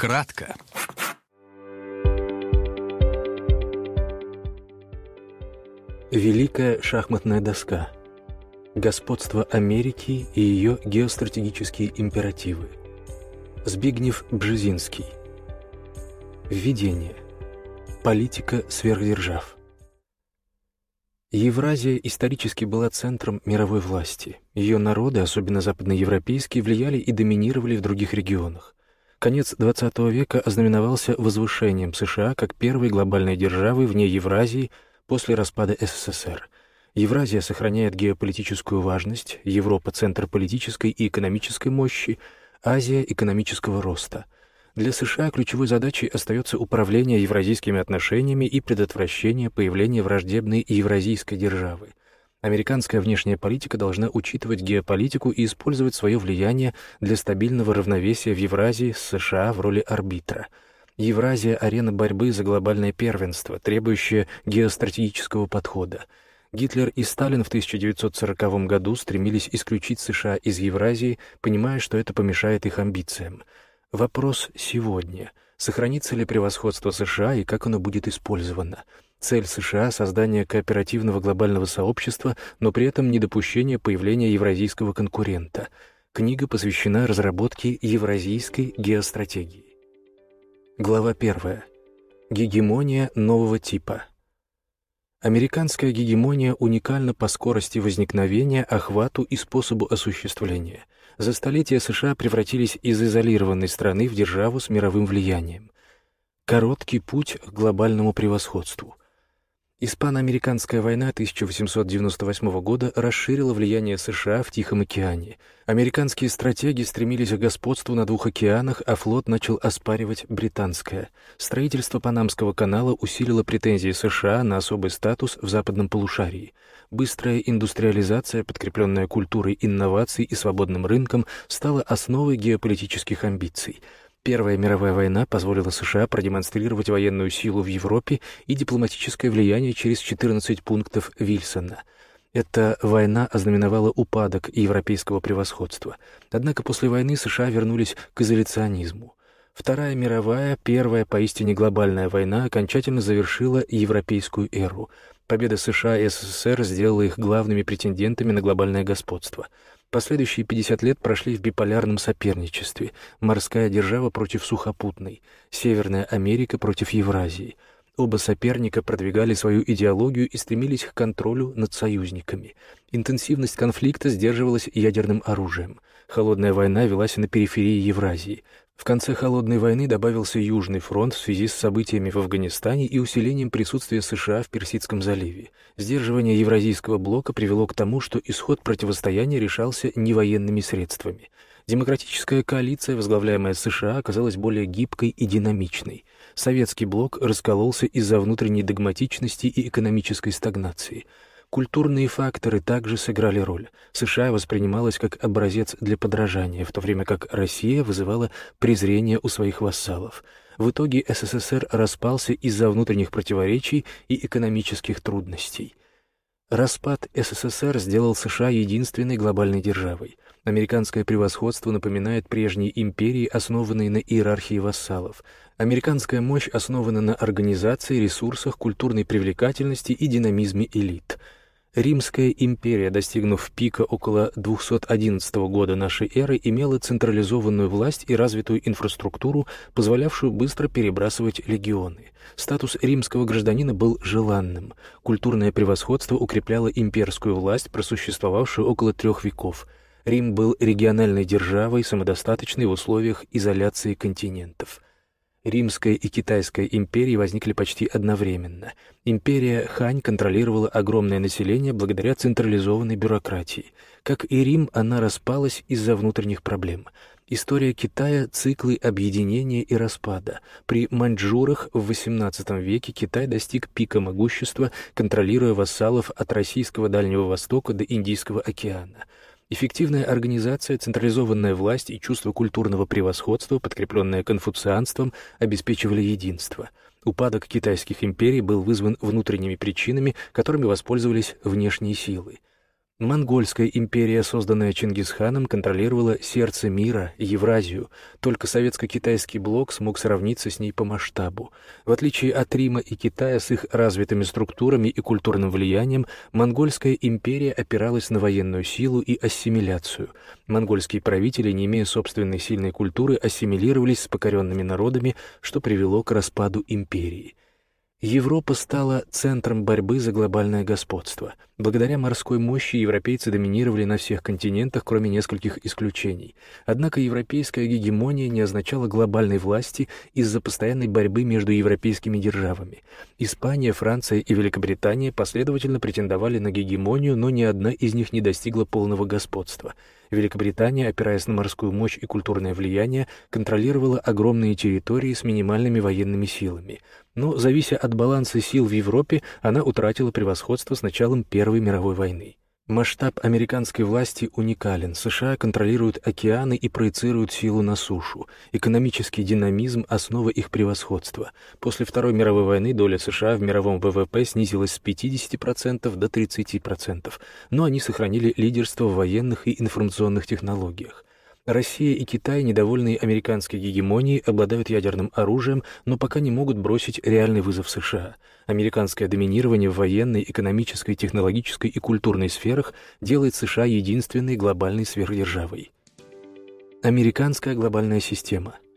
Кратко. Великая шахматная доска. Господство Америки и ее геостратегические императивы. Збигнев Бжезинский. Введение. Политика сверхдержав. Евразия исторически была центром мировой власти. Ее народы, особенно западноевропейские, влияли и доминировали в других регионах. Конец XX века ознаменовался возвышением США как первой глобальной державы вне Евразии после распада СССР. Евразия сохраняет геополитическую важность, Европа — центр политической и экономической мощи, Азия — экономического роста — для США ключевой задачей остается управление евразийскими отношениями и предотвращение появления враждебной евразийской державы. Американская внешняя политика должна учитывать геополитику и использовать свое влияние для стабильного равновесия в Евразии с США в роли арбитра. Евразия — арена борьбы за глобальное первенство, требующее геостратегического подхода. Гитлер и Сталин в 1940 году стремились исключить США из Евразии, понимая, что это помешает их амбициям — Вопрос сегодня. Сохранится ли превосходство США и как оно будет использовано? Цель США — создание кооперативного глобального сообщества, но при этом недопущение появления евразийского конкурента. Книга посвящена разработке евразийской геостратегии. Глава 1. Гегемония нового типа. Американская гегемония уникальна по скорости возникновения, охвату и способу осуществления — за столетия США превратились из изолированной страны в державу с мировым влиянием. Короткий путь к глобальному превосходству. Испано-американская война 1898 года расширила влияние США в Тихом океане. Американские стратеги стремились к господству на двух океанах, а флот начал оспаривать британское. Строительство Панамского канала усилило претензии США на особый статус в западном полушарии — Быстрая индустриализация, подкрепленная культурой инноваций и свободным рынком, стала основой геополитических амбиций. Первая мировая война позволила США продемонстрировать военную силу в Европе и дипломатическое влияние через 14 пунктов Вильсона. Эта война ознаменовала упадок европейского превосходства. Однако после войны США вернулись к изоляционизму. Вторая мировая, первая поистине глобальная война окончательно завершила европейскую эру. Победа США и СССР сделала их главными претендентами на глобальное господство. Последующие 50 лет прошли в биполярном соперничестве. Морская держава против сухопутной, Северная Америка против Евразии. Оба соперника продвигали свою идеологию и стремились к контролю над союзниками. Интенсивность конфликта сдерживалась ядерным оружием. Холодная война велась на периферии Евразии. В конце Холодной войны добавился Южный фронт в связи с событиями в Афганистане и усилением присутствия США в Персидском заливе. Сдерживание Евразийского блока привело к тому, что исход противостояния решался не военными средствами. Демократическая коалиция, возглавляемая США, оказалась более гибкой и динамичной. Советский блок раскололся из-за внутренней догматичности и экономической стагнации – Культурные факторы также сыграли роль. США воспринималась как образец для подражания, в то время как Россия вызывала презрение у своих вассалов. В итоге СССР распался из-за внутренних противоречий и экономических трудностей. Распад СССР сделал США единственной глобальной державой. Американское превосходство напоминает прежние империи, основанные на иерархии вассалов. Американская мощь основана на организации, ресурсах, культурной привлекательности и динамизме элит — Римская империя, достигнув пика около 211 года нашей эры, имела централизованную власть и развитую инфраструктуру, позволявшую быстро перебрасывать легионы. Статус римского гражданина был желанным. Культурное превосходство укрепляло имперскую власть, просуществовавшую около трех веков. Рим был региональной державой, самодостаточной в условиях изоляции континентов – Римская и Китайская империи возникли почти одновременно. Империя Хань контролировала огромное население благодаря централизованной бюрократии. Как и Рим, она распалась из-за внутренних проблем. История Китая — циклы объединения и распада. При маньчжурах в XVIII веке Китай достиг пика могущества, контролируя вассалов от российского Дальнего Востока до Индийского океана — Эффективная организация, централизованная власть и чувство культурного превосходства, подкрепленное конфуцианством, обеспечивали единство. Упадок китайских империй был вызван внутренними причинами, которыми воспользовались внешние силы. Монгольская империя, созданная Чингисханом, контролировала сердце мира, Евразию. Только советско-китайский блок смог сравниться с ней по масштабу. В отличие от Рима и Китая с их развитыми структурами и культурным влиянием, Монгольская империя опиралась на военную силу и ассимиляцию. Монгольские правители, не имея собственной сильной культуры, ассимилировались с покоренными народами, что привело к распаду империи. Европа стала центром борьбы за глобальное господство. Благодаря морской мощи европейцы доминировали на всех континентах, кроме нескольких исключений. Однако европейская гегемония не означала глобальной власти из-за постоянной борьбы между европейскими державами. Испания, Франция и Великобритания последовательно претендовали на гегемонию, но ни одна из них не достигла полного господства — Великобритания, опираясь на морскую мощь и культурное влияние, контролировала огромные территории с минимальными военными силами. Но, завися от баланса сил в Европе, она утратила превосходство с началом Первой мировой войны. Масштаб американской власти уникален. США контролируют океаны и проецируют силу на сушу. Экономический динамизм – основа их превосходства. После Второй мировой войны доля США в мировом ВВП снизилась с 50% до 30%, но они сохранили лидерство в военных и информационных технологиях. Россия и Китай, недовольные американской гегемонией, обладают ядерным оружием, но пока не могут бросить реальный вызов США. Американское доминирование в военной, экономической, технологической и культурной сферах делает США единственной глобальной сверхдержавой. Американская глобальная система –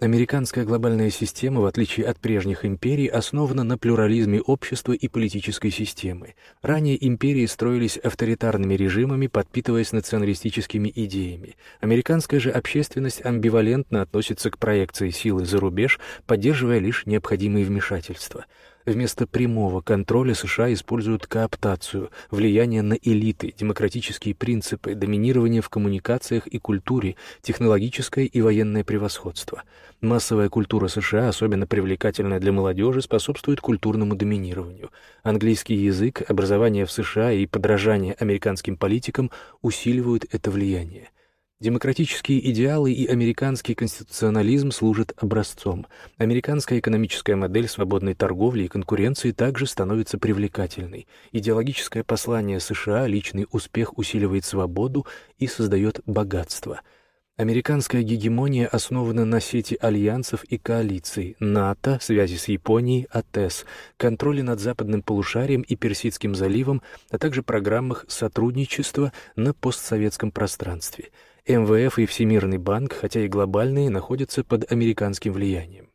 Американская глобальная система, в отличие от прежних империй, основана на плюрализме общества и политической системы. Ранее империи строились авторитарными режимами, подпитываясь националистическими идеями. Американская же общественность амбивалентно относится к проекции силы за рубеж, поддерживая лишь необходимые вмешательства – Вместо прямого контроля США используют кооптацию, влияние на элиты, демократические принципы, доминирование в коммуникациях и культуре, технологическое и военное превосходство. Массовая культура США, особенно привлекательная для молодежи, способствует культурному доминированию. Английский язык, образование в США и подражание американским политикам усиливают это влияние. Демократические идеалы и американский конституционализм служат образцом. Американская экономическая модель свободной торговли и конкуренции также становится привлекательной. Идеологическое послание США «личный успех усиливает свободу и создает богатство». Американская гегемония основана на сети альянсов и коалиций, НАТО, связи с Японией, АТЭС, контроле над западным полушарием и Персидским заливом, а также программах сотрудничества на постсоветском пространстве – МВФ и Всемирный банк, хотя и глобальные, находятся под американским влиянием.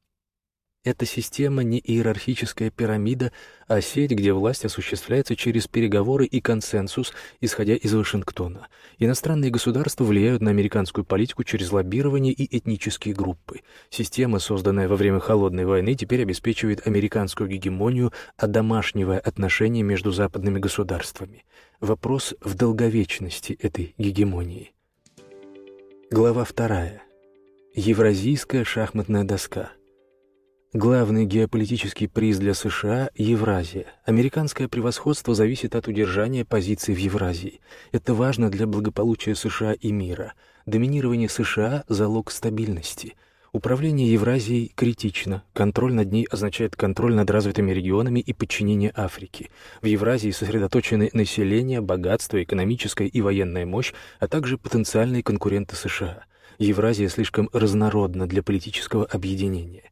Эта система не иерархическая пирамида, а сеть, где власть осуществляется через переговоры и консенсус, исходя из Вашингтона. Иностранные государства влияют на американскую политику через лоббирование и этнические группы. Система, созданная во время Холодной войны, теперь обеспечивает американскую гегемонию, одомашнивая отношения между западными государствами. Вопрос в долговечности этой гегемонии. Глава вторая. Евразийская шахматная доска. Главный геополитический приз для США – Евразия. Американское превосходство зависит от удержания позиций в Евразии. Это важно для благополучия США и мира. Доминирование США – залог стабильности – Управление Евразией критично. Контроль над ней означает контроль над развитыми регионами и подчинение Африке. В Евразии сосредоточены население, богатство, экономическая и военная мощь, а также потенциальные конкуренты США. Евразия слишком разнородна для политического объединения.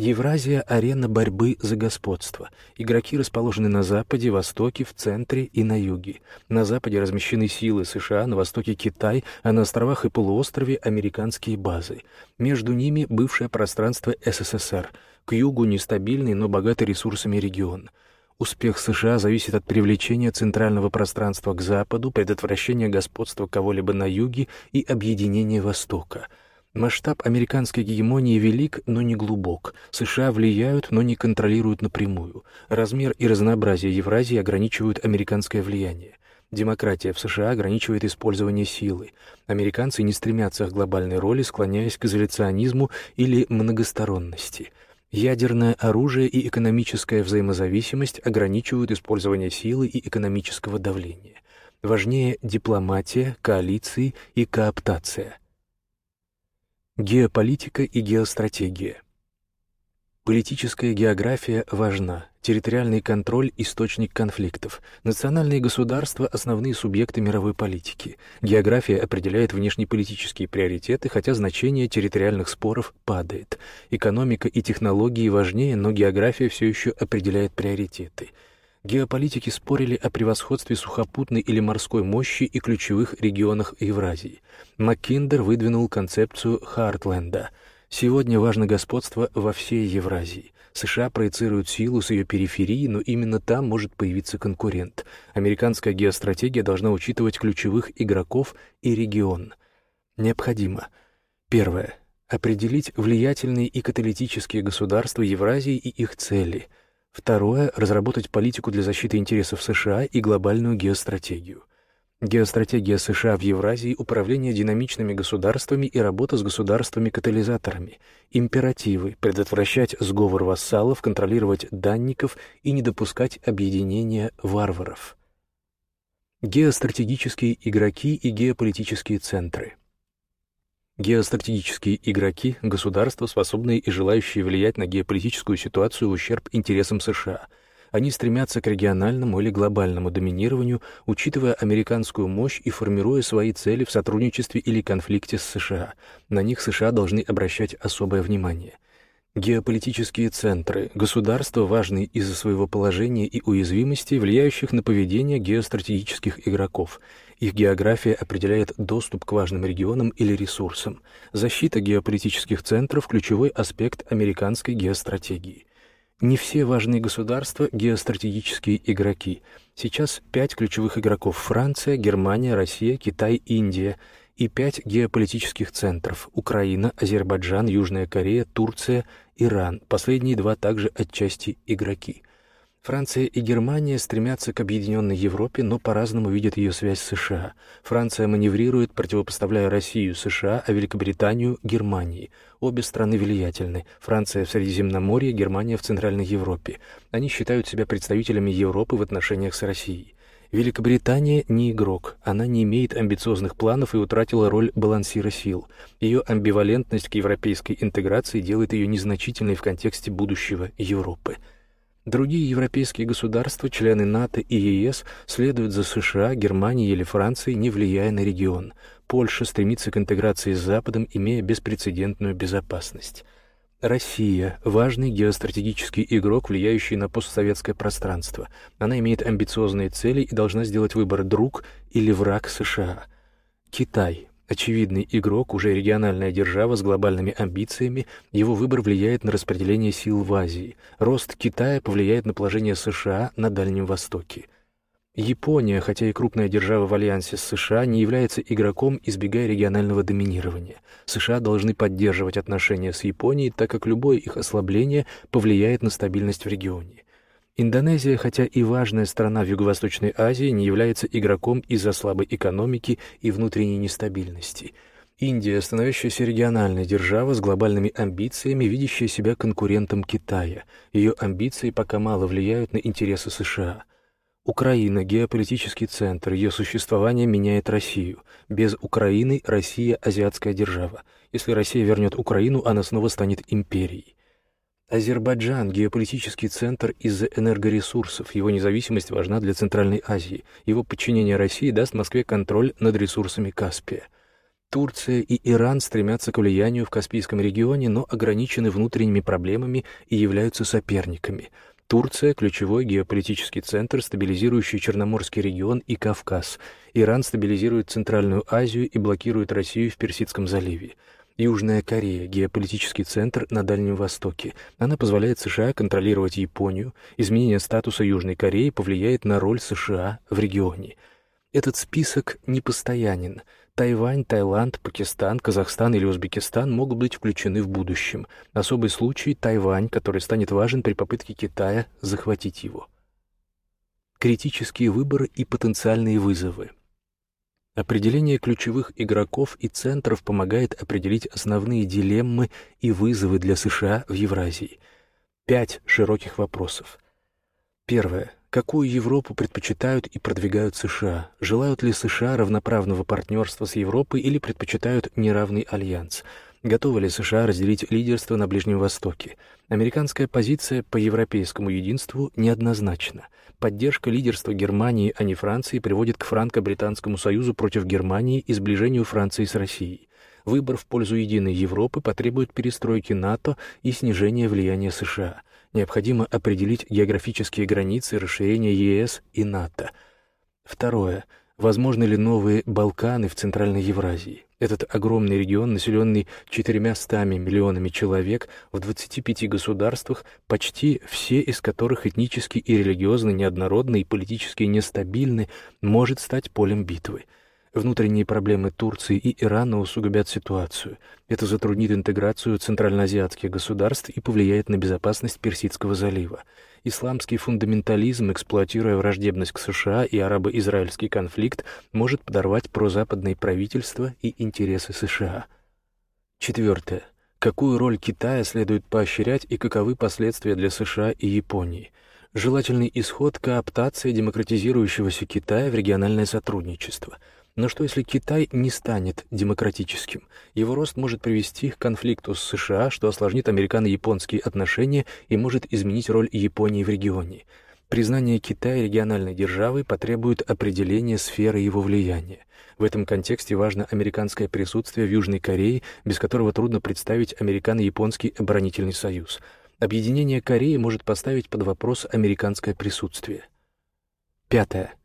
Евразия — арена борьбы за господство. Игроки расположены на западе, востоке, в центре и на юге. На западе размещены силы США, на востоке — Китай, а на островах и полуострове — американские базы. Между ними — бывшее пространство СССР. К югу — нестабильный, но богатый ресурсами регион. Успех США зависит от привлечения центрального пространства к западу, предотвращения господства кого-либо на юге и объединения Востока — Масштаб американской гегемонии велик, но не глубок. США влияют, но не контролируют напрямую. Размер и разнообразие Евразии ограничивают американское влияние. Демократия в США ограничивает использование силы. Американцы не стремятся к глобальной роли, склоняясь к изоляционизму или многосторонности. Ядерное оружие и экономическая взаимозависимость ограничивают использование силы и экономического давления. Важнее дипломатия, коалиции и кооптация – Геополитика и геостратегия. Политическая география важна. Территориальный контроль – источник конфликтов. Национальные государства – основные субъекты мировой политики. География определяет внешнеполитические приоритеты, хотя значение территориальных споров падает. Экономика и технологии важнее, но география все еще определяет приоритеты. Геополитики спорили о превосходстве сухопутной или морской мощи и ключевых регионах Евразии. Маккиндер выдвинул концепцию Хартленда – Сегодня важно господство во всей Евразии. США проецируют силу с ее периферии, но именно там может появиться конкурент. Американская геостратегия должна учитывать ключевых игроков и регион. Необходимо. Первое. Определить влиятельные и каталитические государства Евразии и их цели. Второе. Разработать политику для защиты интересов США и глобальную геостратегию. Геостратегия США в Евразии, управление динамичными государствами и работа с государствами-катализаторами, императивы, предотвращать сговор вассалов, контролировать данников и не допускать объединения варваров. Геостратегические игроки и геополитические центры. Геостратегические игроки – государства, способные и желающие влиять на геополитическую ситуацию в ущерб интересам США – они стремятся к региональному или глобальному доминированию, учитывая американскую мощь и формируя свои цели в сотрудничестве или конфликте с США. На них США должны обращать особое внимание. Геополитические центры – государства, важные из-за своего положения и уязвимости, влияющих на поведение геостратегических игроков. Их география определяет доступ к важным регионам или ресурсам. Защита геополитических центров – ключевой аспект американской геостратегии. Не все важные государства — геостратегические игроки. Сейчас пять ключевых игроков — Франция, Германия, Россия, Китай, Индия и пять геополитических центров — Украина, Азербайджан, Южная Корея, Турция, Иран. Последние два также отчасти игроки. Франция и Германия стремятся к объединенной Европе, но по-разному видят ее связь с США. Франция маневрирует, противопоставляя Россию США, а Великобританию — Германии. Обе страны влиятельны. Франция в Средиземноморье, Германия в Центральной Европе. Они считают себя представителями Европы в отношениях с Россией. Великобритания не игрок, она не имеет амбициозных планов и утратила роль балансира сил. Ее амбивалентность к европейской интеграции делает ее незначительной в контексте будущего Европы. Другие европейские государства, члены НАТО и ЕС, следуют за США, Германией или Францией, не влияя на регион. Польша стремится к интеграции с Западом, имея беспрецедентную безопасность. Россия – важный геостратегический игрок, влияющий на постсоветское пространство. Она имеет амбициозные цели и должна сделать выбор друг или враг США. Китай Очевидный игрок, уже региональная держава с глобальными амбициями, его выбор влияет на распределение сил в Азии. Рост Китая повлияет на положение США на Дальнем Востоке. Япония, хотя и крупная держава в альянсе с США, не является игроком, избегая регионального доминирования. США должны поддерживать отношения с Японией, так как любое их ослабление повлияет на стабильность в регионе. Индонезия, хотя и важная страна в Юго-Восточной Азии, не является игроком из-за слабой экономики и внутренней нестабильности. Индия, становящаяся региональной державой с глобальными амбициями, видящая себя конкурентом Китая. Ее амбиции пока мало влияют на интересы США. Украина – геополитический центр, ее существование меняет Россию. Без Украины Россия – азиатская держава. Если Россия вернет Украину, она снова станет империей. Азербайджан – геополитический центр из-за энергоресурсов. Его независимость важна для Центральной Азии. Его подчинение России даст Москве контроль над ресурсами Каспия. Турция и Иран стремятся к влиянию в Каспийском регионе, но ограничены внутренними проблемами и являются соперниками. Турция – ключевой геополитический центр, стабилизирующий Черноморский регион и Кавказ. Иран стабилизирует Центральную Азию и блокирует Россию в Персидском заливе. Южная Корея — геополитический центр на Дальнем Востоке. Она позволяет США контролировать Японию. Изменение статуса Южной Кореи повлияет на роль США в регионе. Этот список непостоянен. Тайвань, Таиланд, Пакистан, Казахстан или Узбекистан могут быть включены в будущем. Особый случай — Тайвань, который станет важен при попытке Китая захватить его. Критические выборы и потенциальные вызовы — Определение ключевых игроков и центров помогает определить основные дилеммы и вызовы для США в Евразии. Пять широких вопросов. Первое. Какую Европу предпочитают и продвигают США? Желают ли США равноправного партнерства с Европой или предпочитают неравный альянс? Готовы ли США разделить лидерство на Ближнем Востоке? Американская позиция по европейскому единству неоднозначна. Поддержка лидерства Германии, а не Франции, приводит к франко-британскому союзу против Германии и сближению Франции с Россией. Выбор в пользу единой Европы потребует перестройки НАТО и снижения влияния США. Необходимо определить географические границы расширения ЕС и НАТО. Второе. Возможны ли новые Балканы в Центральной Евразии? Этот огромный регион, населенный четырьмя миллионами человек в 25 государствах, почти все из которых этнически и религиозно неоднородны и политически нестабильны, может стать полем битвы. Внутренние проблемы Турции и Ирана усугубят ситуацию. Это затруднит интеграцию центральноазиатских государств и повлияет на безопасность Персидского залива. Исламский фундаментализм, эксплуатируя враждебность к США и арабо-израильский конфликт, может подорвать прозападные правительства и интересы США. Четвертое. Какую роль Китая следует поощрять и каковы последствия для США и Японии? Желательный исход – кооптация демократизирующегося Китая в региональное сотрудничество – но что если Китай не станет демократическим? Его рост может привести к конфликту с США, что осложнит американо-японские отношения и может изменить роль Японии в регионе. Признание Китая региональной державой потребует определения сферы его влияния. В этом контексте важно американское присутствие в Южной Корее, без которого трудно представить американо-японский оборонительный союз. Объединение Кореи может поставить под вопрос американское присутствие. Пятое.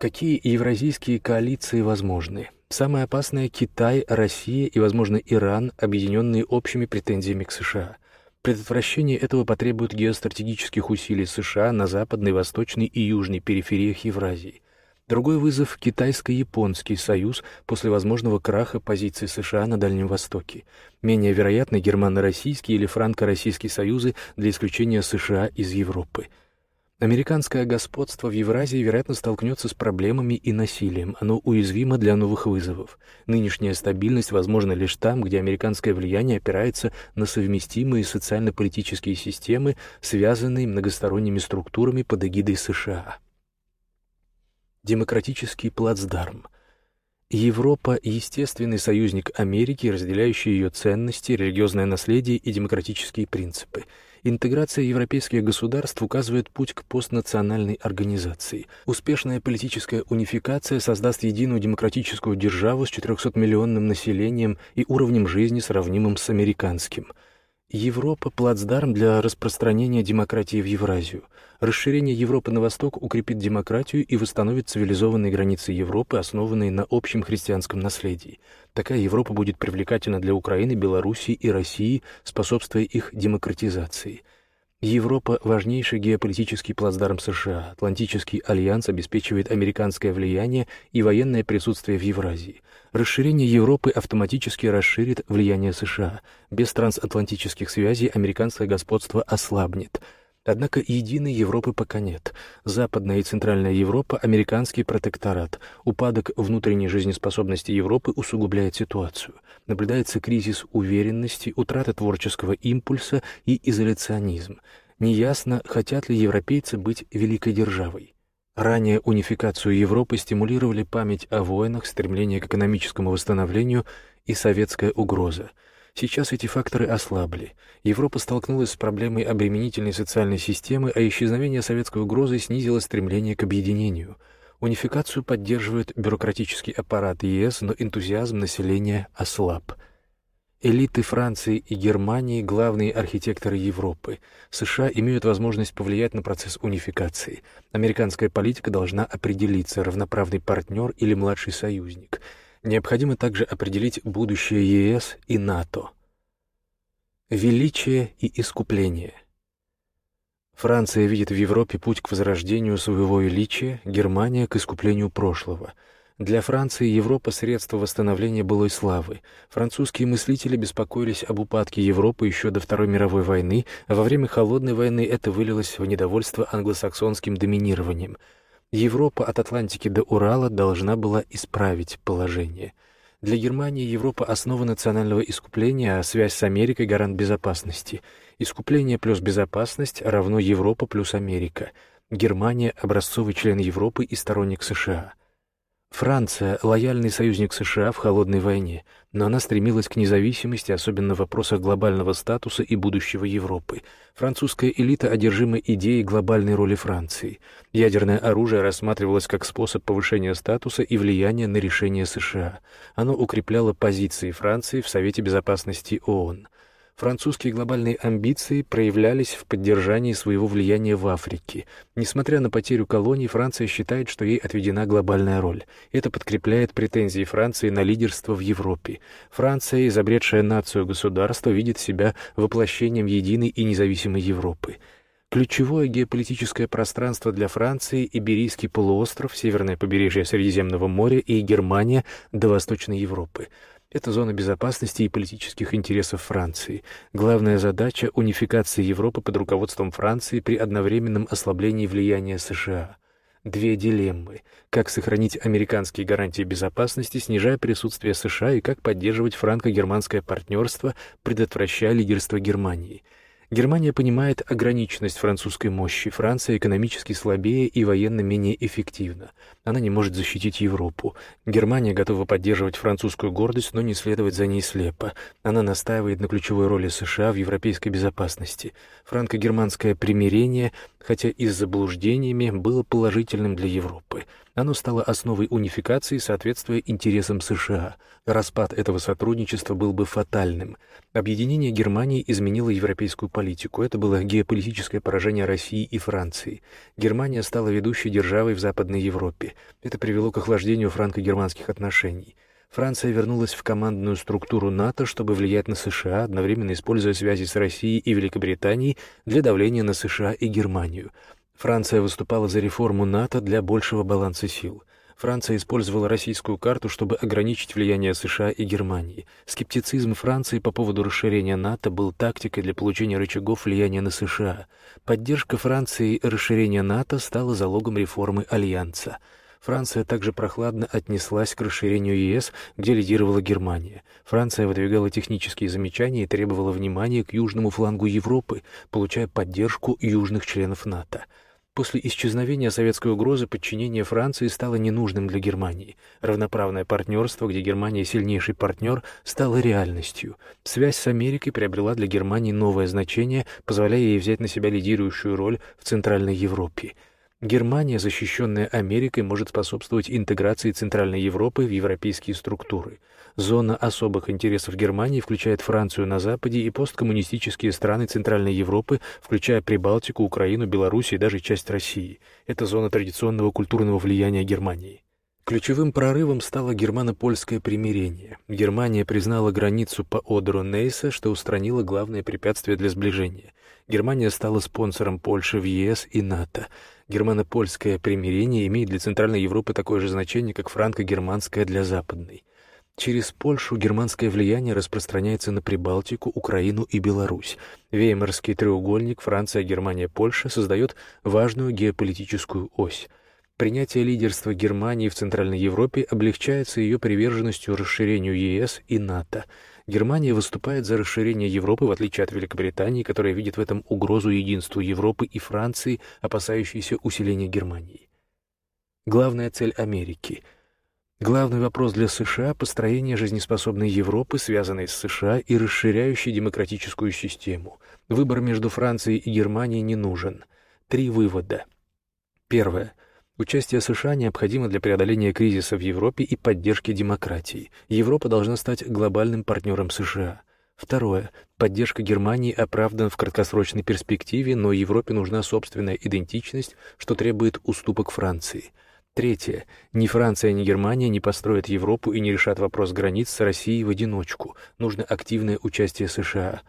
Какие евразийские коалиции возможны? Самое опасное — Китай, Россия и, возможно, Иран, объединенные общими претензиями к США. Предотвращение этого потребует геостратегических усилий США на западной, восточной и южной перифериях Евразии. Другой вызов — китайско-японский союз после возможного краха позиций США на Дальнем Востоке. Менее вероятны германо-российские или франко-российские союзы для исключения США из Европы. Американское господство в Евразии, вероятно, столкнется с проблемами и насилием. Оно уязвимо для новых вызовов. Нынешняя стабильность возможна лишь там, где американское влияние опирается на совместимые социально-политические системы, связанные многосторонними структурами под эгидой США. Демократический плацдарм. Европа — естественный союзник Америки, разделяющий ее ценности, религиозное наследие и демократические принципы — Интеграция европейских государств указывает путь к постнациональной организации. Успешная политическая унификация создаст единую демократическую державу с 400-миллионным населением и уровнем жизни, сравнимым с американским. Европа – плацдарм для распространения демократии в Евразию. Расширение Европы на восток укрепит демократию и восстановит цивилизованные границы Европы, основанные на общем христианском наследии. Такая Европа будет привлекательна для Украины, Белоруссии и России, способствуя их демократизации. Европа – важнейший геополитический плацдарм США. Атлантический альянс обеспечивает американское влияние и военное присутствие в Евразии. Расширение Европы автоматически расширит влияние США. Без трансатлантических связей американское господство ослабнет – Однако единой Европы пока нет. Западная и Центральная Европа — американский протекторат. Упадок внутренней жизнеспособности Европы усугубляет ситуацию. Наблюдается кризис уверенности, утрата творческого импульса и изоляционизм. Неясно, хотят ли европейцы быть великой державой. Ранее унификацию Европы стимулировали память о войнах, стремление к экономическому восстановлению и советская угроза — Сейчас эти факторы ослабли. Европа столкнулась с проблемой обременительной социальной системы, а исчезновение советской угрозы снизило стремление к объединению. Унификацию поддерживает бюрократический аппарат ЕС, но энтузиазм населения ослаб. Элиты Франции и Германии – главные архитекторы Европы. США имеют возможность повлиять на процесс унификации. Американская политика должна определиться – равноправный партнер или младший союзник – Необходимо также определить будущее ЕС и НАТО. Величие и искупление. Франция видит в Европе путь к возрождению своего величия, Германия — к искуплению прошлого. Для Франции Европа — средство восстановления былой славы. Французские мыслители беспокоились об упадке Европы еще до Второй мировой войны, а во время Холодной войны это вылилось в недовольство англосаксонским доминированием — Европа от Атлантики до Урала должна была исправить положение. Для Германии Европа — основа национального искупления, а связь с Америкой — гарант безопасности. Искупление плюс безопасность равно Европа плюс Америка. Германия — образцовый член Европы и сторонник США. Франция — лояльный союзник США в холодной войне, но она стремилась к независимости, особенно в вопросах глобального статуса и будущего Европы. Французская элита одержима идеей глобальной роли Франции. Ядерное оружие рассматривалось как способ повышения статуса и влияния на решения США. Оно укрепляло позиции Франции в Совете Безопасности ООН. Французские глобальные амбиции проявлялись в поддержании своего влияния в Африке. Несмотря на потерю колоний, Франция считает, что ей отведена глобальная роль. Это подкрепляет претензии Франции на лидерство в Европе. Франция, изобретшая нацию государства, видит себя воплощением единой и независимой Европы. Ключевое геополитическое пространство для Франции — Иберийский полуостров, северное побережье Средиземного моря и Германия до Восточной Европы — это зона безопасности и политических интересов Франции. Главная задача — унификация Европы под руководством Франции при одновременном ослаблении влияния США. Две дилеммы — как сохранить американские гарантии безопасности, снижая присутствие США, и как поддерживать франко-германское партнерство, предотвращая лидерство Германии — Германия понимает ограниченность французской мощи, Франция экономически слабее и военно менее эффективна. Она не может защитить Европу. Германия готова поддерживать французскую гордость, но не следовать за ней слепо. Она настаивает на ключевой роли США в европейской безопасности. Франко-германское примирение, хотя и с заблуждениями, было положительным для Европы. Оно стало основой унификации, соответствуя интересам США. Распад этого сотрудничества был бы фатальным. Объединение Германии изменило европейскую политику. Это было геополитическое поражение России и Франции. Германия стала ведущей державой в Западной Европе. Это привело к охлаждению франко-германских отношений. Франция вернулась в командную структуру НАТО, чтобы влиять на США, одновременно используя связи с Россией и Великобританией для давления на США и Германию. Франция выступала за реформу НАТО для большего баланса сил. Франция использовала российскую карту, чтобы ограничить влияние США и Германии. Скептицизм Франции по поводу расширения НАТО был тактикой для получения рычагов влияния на США. Поддержка Франции расширения НАТО стала залогом реформы Альянса. Франция также прохладно отнеслась к расширению ЕС, где лидировала Германия. Франция выдвигала технические замечания и требовала внимания к южному флангу Европы, получая поддержку южных членов НАТО. После исчезновения советской угрозы подчинение Франции стало ненужным для Германии. Равноправное партнерство, где Германия сильнейший партнер, стало реальностью. Связь с Америкой приобрела для Германии новое значение, позволяя ей взять на себя лидирующую роль в Центральной Европе. Германия, защищенная Америкой, может способствовать интеграции Центральной Европы в европейские структуры. Зона особых интересов Германии включает Францию на западе и посткоммунистические страны Центральной Европы, включая Прибалтику, Украину, Белоруссию и даже часть России. Это зона традиционного культурного влияния Германии. Ключевым прорывом стало германо-польское примирение. Германия признала границу по Одеру Нейса, что устранило главное препятствие для сближения. Германия стала спонсором Польши в ЕС и НАТО. Германо-польское примирение имеет для Центральной Европы такое же значение, как франко-германское для Западной. Через Польшу германское влияние распространяется на Прибалтику, Украину и Беларусь. Веймарский треугольник Франция, Германия, Польша создает важную геополитическую ось. Принятие лидерства Германии в Центральной Европе облегчается ее приверженностью расширению ЕС и НАТО. Германия выступает за расширение Европы, в отличие от Великобритании, которая видит в этом угрозу единству Европы и Франции, опасающейся усиления Германии. Главная цель Америки — Главный вопрос для США — построение жизнеспособной Европы, связанной с США и расширяющей демократическую систему. Выбор между Францией и Германией не нужен. Три вывода. Первое. Участие США необходимо для преодоления кризиса в Европе и поддержки демократии. Европа должна стать глобальным партнером США. Второе. Поддержка Германии оправдана в краткосрочной перспективе, но Европе нужна собственная идентичность, что требует уступок Франции. Третье. Ни Франция, ни Германия не построят Европу и не решат вопрос границ с Россией в одиночку. Нужно активное участие США.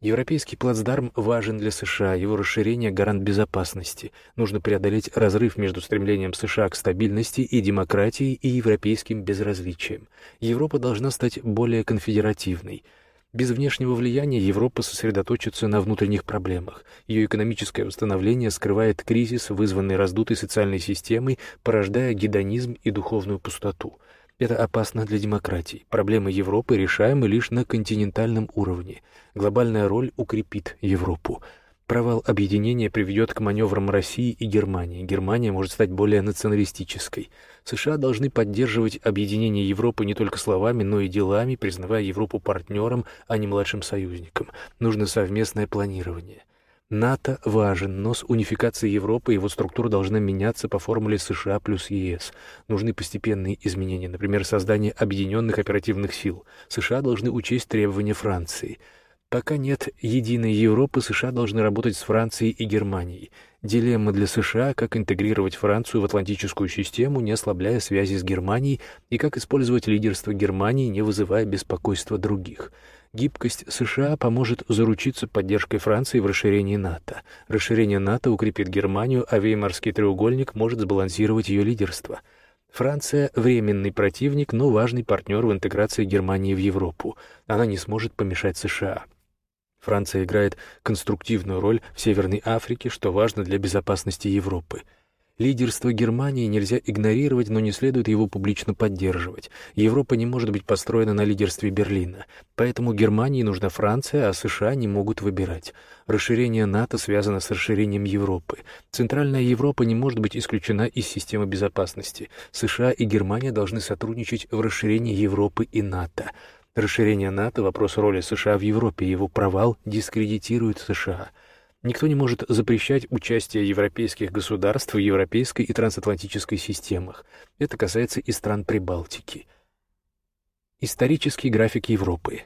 Европейский плацдарм важен для США, его расширение — гарант безопасности. Нужно преодолеть разрыв между стремлением США к стабильности и демократии и европейским безразличием. Европа должна стать более конфедеративной — без внешнего влияния Европа сосредоточится на внутренних проблемах. Ее экономическое восстановление скрывает кризис, вызванный раздутой социальной системой, порождая гедонизм и духовную пустоту. Это опасно для демократии. Проблемы Европы решаемы лишь на континентальном уровне. Глобальная роль укрепит Европу. Провал объединения приведет к маневрам России и Германии. Германия может стать более националистической. США должны поддерживать объединение Европы не только словами, но и делами, признавая Европу партнером, а не младшим союзником. Нужно совместное планирование. НАТО важен, но с унификацией Европы его структура должна меняться по формуле США плюс ЕС. Нужны постепенные изменения, например, создание объединенных оперативных сил. США должны учесть требования Франции – Пока нет единой Европы, США должны работать с Францией и Германией. Дилемма для США, как интегрировать Францию в атлантическую систему, не ослабляя связи с Германией, и как использовать лидерство Германии, не вызывая беспокойства других. Гибкость США поможет заручиться поддержкой Франции в расширении НАТО. Расширение НАТО укрепит Германию, а Веймарский треугольник может сбалансировать ее лидерство. Франция — временный противник, но важный партнер в интеграции Германии в Европу. Она не сможет помешать США. Франция играет конструктивную роль в Северной Африке, что важно для безопасности Европы. Лидерство Германии нельзя игнорировать, но не следует его публично поддерживать. Европа не может быть построена на лидерстве Берлина. Поэтому Германии нужна Франция, а США не могут выбирать. Расширение НАТО связано с расширением Европы. Центральная Европа не может быть исключена из системы безопасности. США и Германия должны сотрудничать в расширении Европы и НАТО. Расширение НАТО, вопрос роли США в Европе, его провал дискредитирует США. Никто не может запрещать участие европейских государств в европейской и трансатлантической системах. Это касается и стран Прибалтики. Исторический график Европы.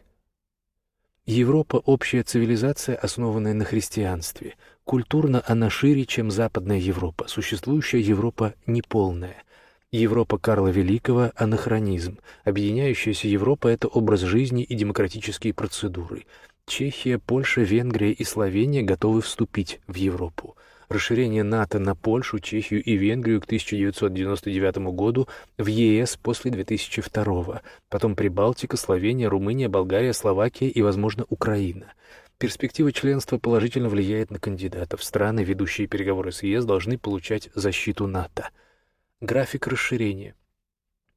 Европа — общая цивилизация, основанная на христианстве. Культурно она шире, чем Западная Европа. Существующая Европа неполная — Европа Карла Великого — анахронизм. Объединяющаяся Европа — это образ жизни и демократические процедуры. Чехия, Польша, Венгрия и Словения готовы вступить в Европу. Расширение НАТО на Польшу, Чехию и Венгрию к 1999 году в ЕС после 2002, потом Прибалтика, Словения, Румыния, Болгария, Словакия и, возможно, Украина. Перспектива членства положительно влияет на кандидатов. Страны, ведущие переговоры с ЕС, должны получать защиту НАТО. График расширения.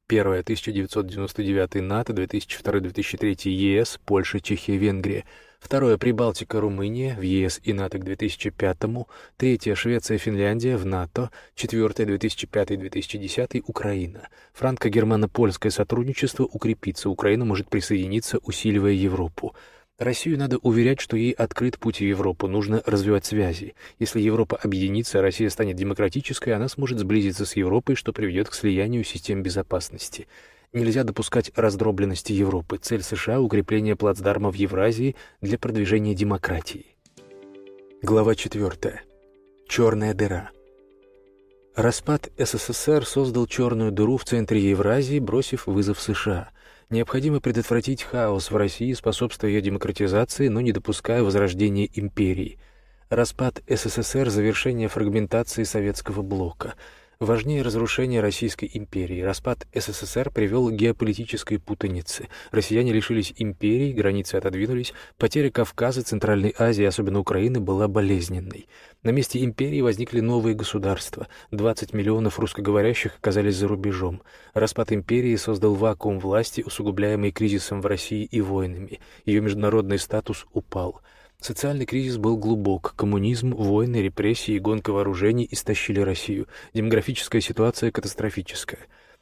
Первое 1999 НАТО, 2002-2003 ЕС, Польша, Чехия, Венгрия. Второе Прибалтика, Румыния в ЕС и НАТО к 2005. Третье Швеция, Финляндия в НАТО. Четвертое 2005-2010 Украина. Франко-германо-польское сотрудничество укрепится. Украина может присоединиться, усиливая Европу. Россию надо уверять, что ей открыт путь в Европу, нужно развивать связи. Если Европа объединится, Россия станет демократической, она сможет сблизиться с Европой, что приведет к слиянию систем безопасности. Нельзя допускать раздробленности Европы. Цель США — укрепление плацдарма в Евразии для продвижения демократии. Глава 4. Черная дыра. Распад СССР создал черную дыру в центре Евразии, бросив вызов США — Необходимо предотвратить хаос в России, способствуя ее демократизации, но не допуская возрождения империи. Распад СССР – завершение фрагментации советского блока – Важнее разрушения Российской империи. Распад СССР привел к геополитической путанице. Россияне лишились империи, границы отодвинулись, потеря Кавказа, Центральной Азии, особенно Украины, была болезненной. На месте империи возникли новые государства. 20 миллионов русскоговорящих оказались за рубежом. Распад империи создал вакуум власти, усугубляемый кризисом в России и войнами. Ее международный статус упал. Социальный кризис был глубок. Коммунизм, войны, репрессии и гонка вооружений истощили Россию. Демографическая ситуация катастрофическая.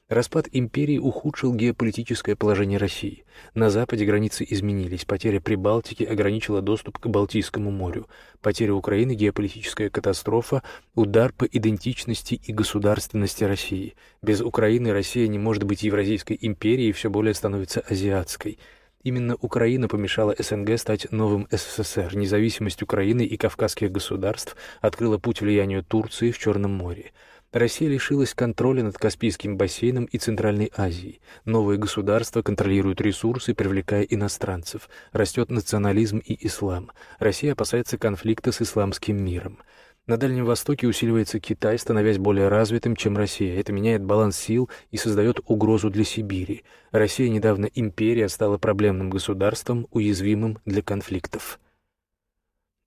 Распад империи ухудшил геополитическое положение России. На западе границы изменились. Потеря Прибалтики ограничила доступ к Балтийскому морю. Потеря Украины — геополитическая катастрофа, удар по идентичности и государственности России. Без Украины Россия не может быть Евразийской империей и все более становится азиатской — Именно Украина помешала СНГ стать новым СССР. Независимость Украины и кавказских государств открыла путь влиянию Турции в Черном море. Россия лишилась контроля над Каспийским бассейном и Центральной Азией. Новые государства контролируют ресурсы, привлекая иностранцев. Растет национализм и ислам. Россия опасается конфликта с исламским миром. На Дальнем Востоке усиливается Китай, становясь более развитым, чем Россия. Это меняет баланс сил и создает угрозу для Сибири. Россия недавно империя стала проблемным государством, уязвимым для конфликтов.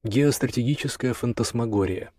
Геостратегическая фантасмагория.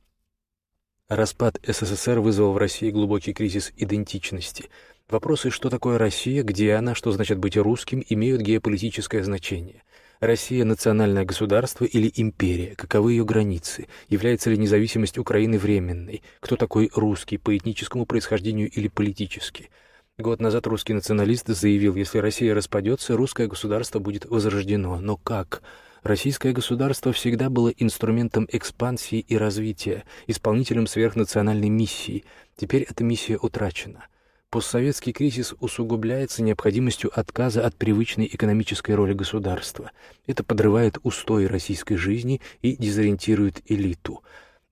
Распад СССР вызвал в России глубокий кризис идентичности. Вопросы, что такое Россия, где она, что значит быть русским, имеют геополитическое значение. Россия — национальное государство или империя? Каковы ее границы? Является ли независимость Украины временной? Кто такой русский по этническому происхождению или политически? Год назад русский националист заявил, если Россия распадется, русское государство будет возрождено. Но как? Российское государство всегда было инструментом экспансии и развития, исполнителем сверхнациональной миссии. Теперь эта миссия утрачена. Постсоветский кризис усугубляется необходимостью отказа от привычной экономической роли государства. Это подрывает устои российской жизни и дезориентирует элиту.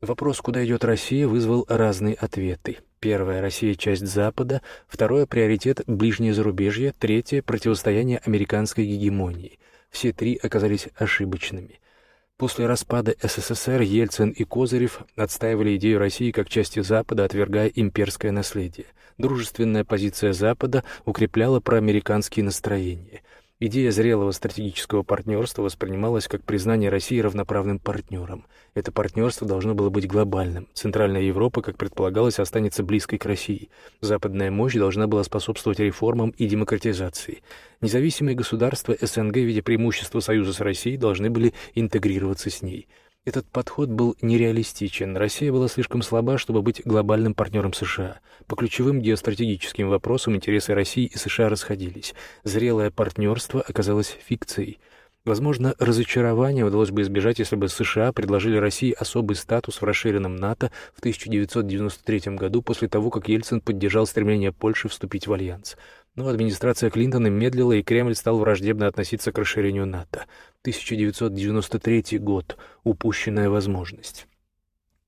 Вопрос, куда идет Россия, вызвал разные ответы. Первое — Россия — часть Запада. Второе — приоритет — ближнее зарубежье. Третье — противостояние американской гегемонии. Все три оказались ошибочными. После распада СССР Ельцин и Козырев отстаивали идею России как части Запада, отвергая имперское наследие. Дружественная позиция Запада укрепляла проамериканские настроения. Идея зрелого стратегического партнерства воспринималась как признание России равноправным партнером. Это партнерство должно было быть глобальным. Центральная Европа, как предполагалось, останется близкой к России. Западная мощь должна была способствовать реформам и демократизации. Независимые государства СНГ в виде преимущества союза с Россией должны были интегрироваться с ней. Этот подход был нереалистичен. Россия была слишком слаба, чтобы быть глобальным партнером США. По ключевым геостратегическим вопросам интересы России и США расходились. Зрелое партнерство оказалось фикцией. Возможно, разочарование удалось бы избежать, если бы США предложили России особый статус в расширенном НАТО в 1993 году после того, как Ельцин поддержал стремление Польши вступить в альянс. Но администрация Клинтона медлила, и Кремль стал враждебно относиться к расширению НАТО. 1993 год. Упущенная возможность.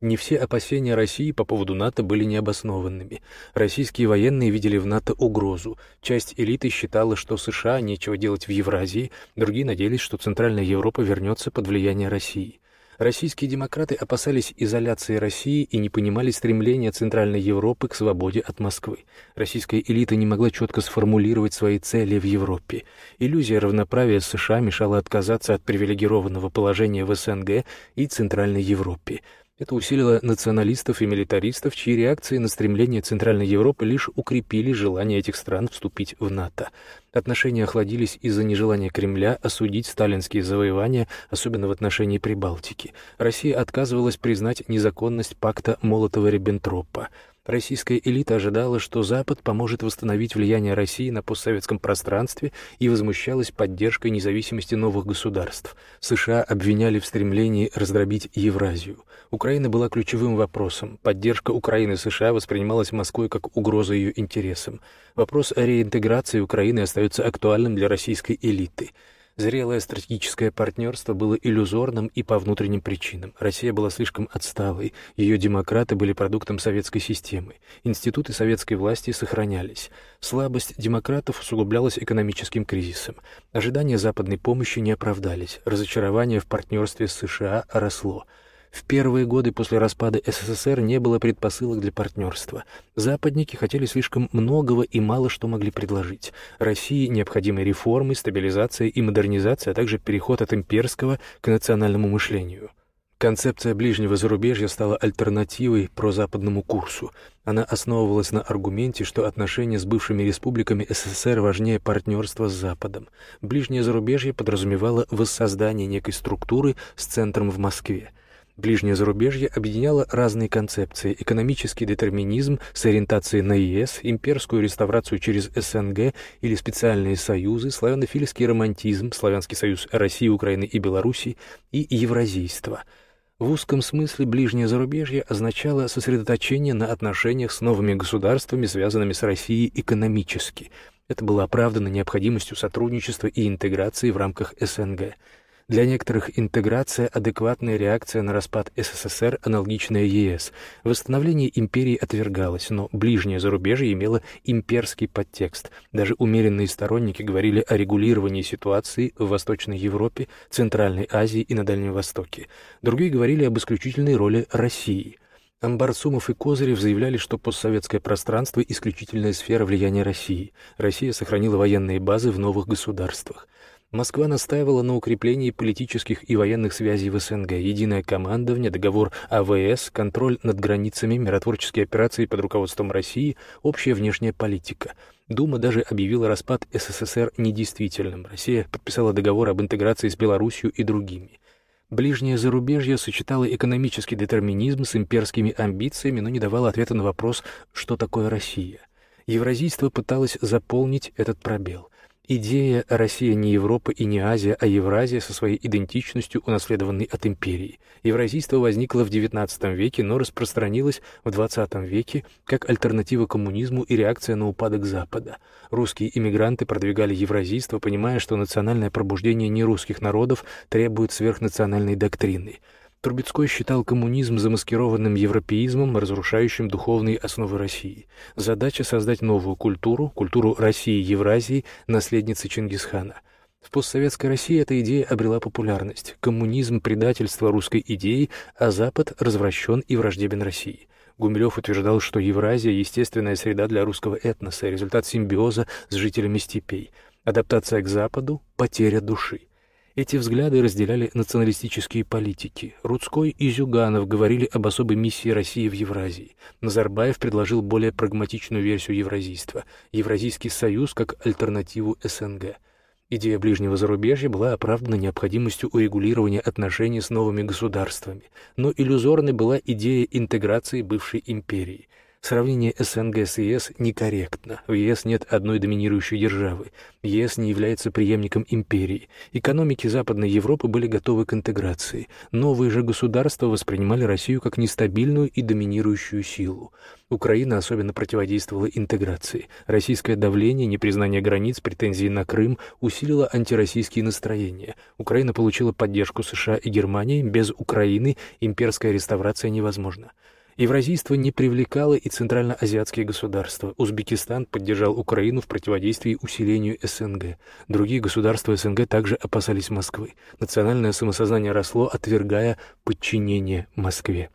Не все опасения России по поводу НАТО были необоснованными. Российские военные видели в НАТО угрозу. Часть элиты считала, что США нечего делать в Евразии, другие надеялись, что Центральная Европа вернется под влияние России. Российские демократы опасались изоляции России и не понимали стремления Центральной Европы к свободе от Москвы. Российская элита не могла четко сформулировать свои цели в Европе. Иллюзия равноправия США мешала отказаться от привилегированного положения в СНГ и Центральной Европе. Это усилило националистов и милитаристов, чьи реакции на стремление Центральной Европы лишь укрепили желание этих стран вступить в НАТО. Отношения охладились из-за нежелания Кремля осудить сталинские завоевания, особенно в отношении Прибалтики. Россия отказывалась признать незаконность пакта Молотова-Риббентропа. Российская элита ожидала, что Запад поможет восстановить влияние России на постсоветском пространстве и возмущалась поддержкой независимости новых государств. США обвиняли в стремлении раздробить Евразию. Украина была ключевым вопросом. Поддержка Украины США воспринималась Москвой как угроза ее интересам. Вопрос о реинтеграции Украины остается актуальным для российской элиты. Зрелое стратегическое партнерство было иллюзорным и по внутренним причинам. Россия была слишком отсталой, ее демократы были продуктом советской системы, институты советской власти сохранялись. Слабость демократов усугублялась экономическим кризисом. Ожидания западной помощи не оправдались, разочарование в партнерстве с США росло. В первые годы после распада СССР не было предпосылок для партнерства. Западники хотели слишком многого и мало что могли предложить. России необходимы реформы, стабилизация и модернизация, а также переход от имперского к национальному мышлению. Концепция ближнего зарубежья стала альтернативой прозападному курсу. Она основывалась на аргументе, что отношения с бывшими республиками СССР важнее партнерства с Западом. Ближнее зарубежье подразумевало воссоздание некой структуры с центром в Москве. Ближнее зарубежье объединяло разные концепции – экономический детерминизм с ориентацией на ЕС, имперскую реставрацию через СНГ или специальные союзы, славянофильский романтизм, Славянский союз России, Украины и Белоруссии и евразийство. В узком смысле ближнее зарубежье означало сосредоточение на отношениях с новыми государствами, связанными с Россией экономически. Это было оправдано необходимостью сотрудничества и интеграции в рамках СНГ – для некоторых интеграция – адекватная реакция на распад СССР, аналогичная ЕС. Восстановление империи отвергалось, но ближнее зарубежье имело имперский подтекст. Даже умеренные сторонники говорили о регулировании ситуации в Восточной Европе, Центральной Азии и на Дальнем Востоке. Другие говорили об исключительной роли России – Амбарцумов и Козырев заявляли, что постсоветское пространство – исключительная сфера влияния России. Россия сохранила военные базы в новых государствах. Москва настаивала на укреплении политических и военных связей в СНГ, единое командование, договор АВС, контроль над границами, миротворческие операции под руководством России, общая внешняя политика. Дума даже объявила распад СССР недействительным. Россия подписала договор об интеграции с Белоруссией и другими. Ближнее зарубежье сочетало экономический детерминизм с имперскими амбициями, но не давало ответа на вопрос, что такое Россия. Евразийство пыталось заполнить этот пробел. Идея «Россия не Европа и не Азия, а Евразия» со своей идентичностью, унаследованной от империи. Евразийство возникло в XIX веке, но распространилось в XX веке как альтернатива коммунизму и реакция на упадок Запада. Русские иммигранты продвигали евразийство, понимая, что национальное пробуждение нерусских народов требует сверхнациональной доктрины – Трубецкой считал коммунизм замаскированным европеизмом, разрушающим духовные основы России. Задача — создать новую культуру, культуру России-Евразии, наследницы Чингисхана. В постсоветской России эта идея обрела популярность. Коммунизм — предательство русской идеи, а Запад развращен и враждебен России. Гумилев утверждал, что Евразия — естественная среда для русского этноса, результат симбиоза с жителями степей. Адаптация к Западу — потеря души. Эти взгляды разделяли националистические политики. Рудской и Зюганов говорили об особой миссии России в Евразии. Назарбаев предложил более прагматичную версию евразийства – Евразийский союз как альтернативу СНГ. Идея ближнего зарубежья была оправдана необходимостью урегулирования отношений с новыми государствами, но иллюзорной была идея интеграции бывшей империи – Сравнение СНГ с ЕС некорректно. В ЕС нет одной доминирующей державы. ЕС не является преемником империи. Экономики Западной Европы были готовы к интеграции. Новые же государства воспринимали Россию как нестабильную и доминирующую силу. Украина особенно противодействовала интеграции. Российское давление, непризнание границ, претензии на Крым усилило антироссийские настроения. Украина получила поддержку США и Германии. Без Украины имперская реставрация невозможна. Евразийство не привлекало и центральноазиатские государства. Узбекистан поддержал Украину в противодействии усилению СНГ. Другие государства СНГ также опасались Москвы. Национальное самосознание росло, отвергая подчинение Москве.